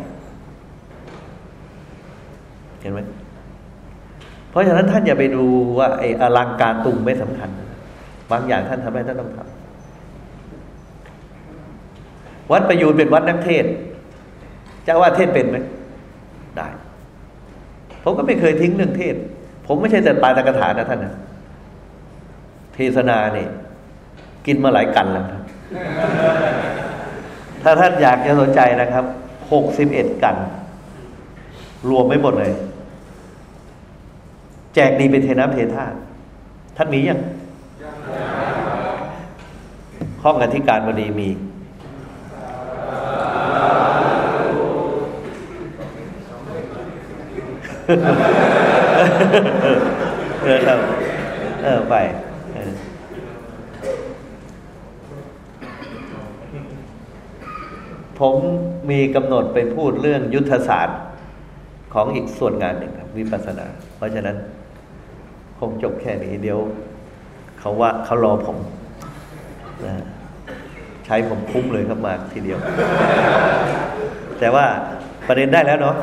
เห็นไหมเพราะฉะนั้นท่านอย่าไปดูว่าไอ้อลังการตุงไม่สำคัญ บางอย่างท่านทำได้ท่านต้องทำวัดประยูนเป็นวัดนักเทศเจ้าว่าเทศเป็นไหมได้ ผมก็ไม่เคยทิ้งเรื่องเทศ ผมไม่ใช่แต่ปาตกถานะท่านนะเทศนาเนี่ยกินมาหลายกันแล้วครับถ้าท่านอยากจะสนใจนะครับหกสิบเอ็ดกัน รวมไม่หมดเลย แจกดีเป็นเทน้ำเทท่าท่านมียังห้องอธิการบดีมี เออครับเออไปผมมีกำหนดไปพูดเรื่องยุทธศาสตร์ของอีกส่วนงานหนึ่งครับวิปัสสนา เพราะฉะนั้น คงจบแค่นี้เดี๋ยว เขาว่าเขารอผมนะใช้ผมคุ้มเลยครับมาทีเดียว แต่ว่าประเด็นได้แล้วเนาะ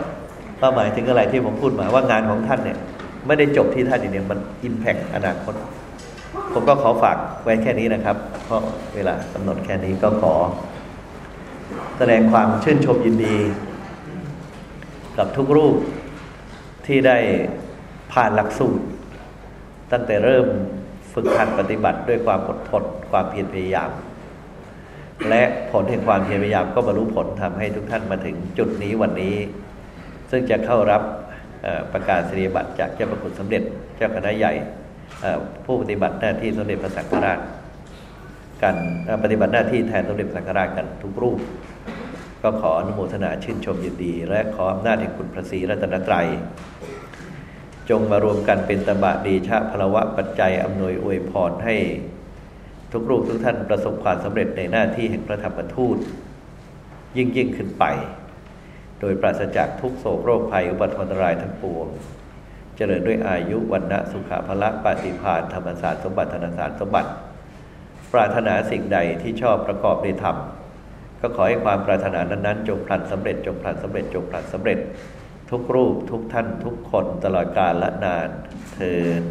เป้าหมายถึงอะไรที่ผมพูดมาว่างานของท่านเนี่ย ไม่ได้จบที่ท่านอย่างเดียวมันอิมแพกอนาคต ผมก็ขอฝากไว้แค่นี้นะครับ เพราะเวลากำหนดแค่นี้ก็ขอ แสดงความชื่นชมยินดี กับทุกรูปที่ได้ผ่านหลักสูตร ตั้งแต่เริ่มฝึกหัดปฏิบัติด้วยความอดทนความเพียรพยายาม และผลแห่งความเพียรพยายามก็บรรลุผลทำให้ทุกท่านมาถึงจุดนี้วันนี้ ซึ่งจะเข้ารับประกาศสิริบัตรจากเจ้าประคุณสมเด็จเจ้าคณะใหญ่ผู้ปฏิบัติหน้าที่สมเด็จพระสังฆราชกันปฏิบัติหน้าที่แทนสมเด็จพระสังฆราชกันทุกรูป ก็ขออนุโมทนาชื่นชมยินดี และขออำนาจแห่งคุณพระศรีรัตนตรัย จงมารวมกันเป็นตบะดีชาพลวะปัจจัยอำนวยอวยพรให้ทุกรูปทุกท่านประสบความสำเร็จในหน้าที่แห่งพระธรรมทูตยิ่งยิ่งขึ้นไป โดยปราศจากทุกโศกโรคภัยอุบัติอันตรายทั้งปวง เจริญด้วยอายุวันณะสุขภละปฏิภาณธรรมศาสตร์สมบัติธนศาสตร์สมบัติ ปรารถนาสิ่งใดที่ชอบประกอบในธรรม ก็ขอให้ความปรารถนานั้นๆ จงพลันสำเร็จจงพลันสำเร็จจงพลันสำเร็จ ทุกรูปทุกท่านทุกคนตลอดกาลและนานเทิน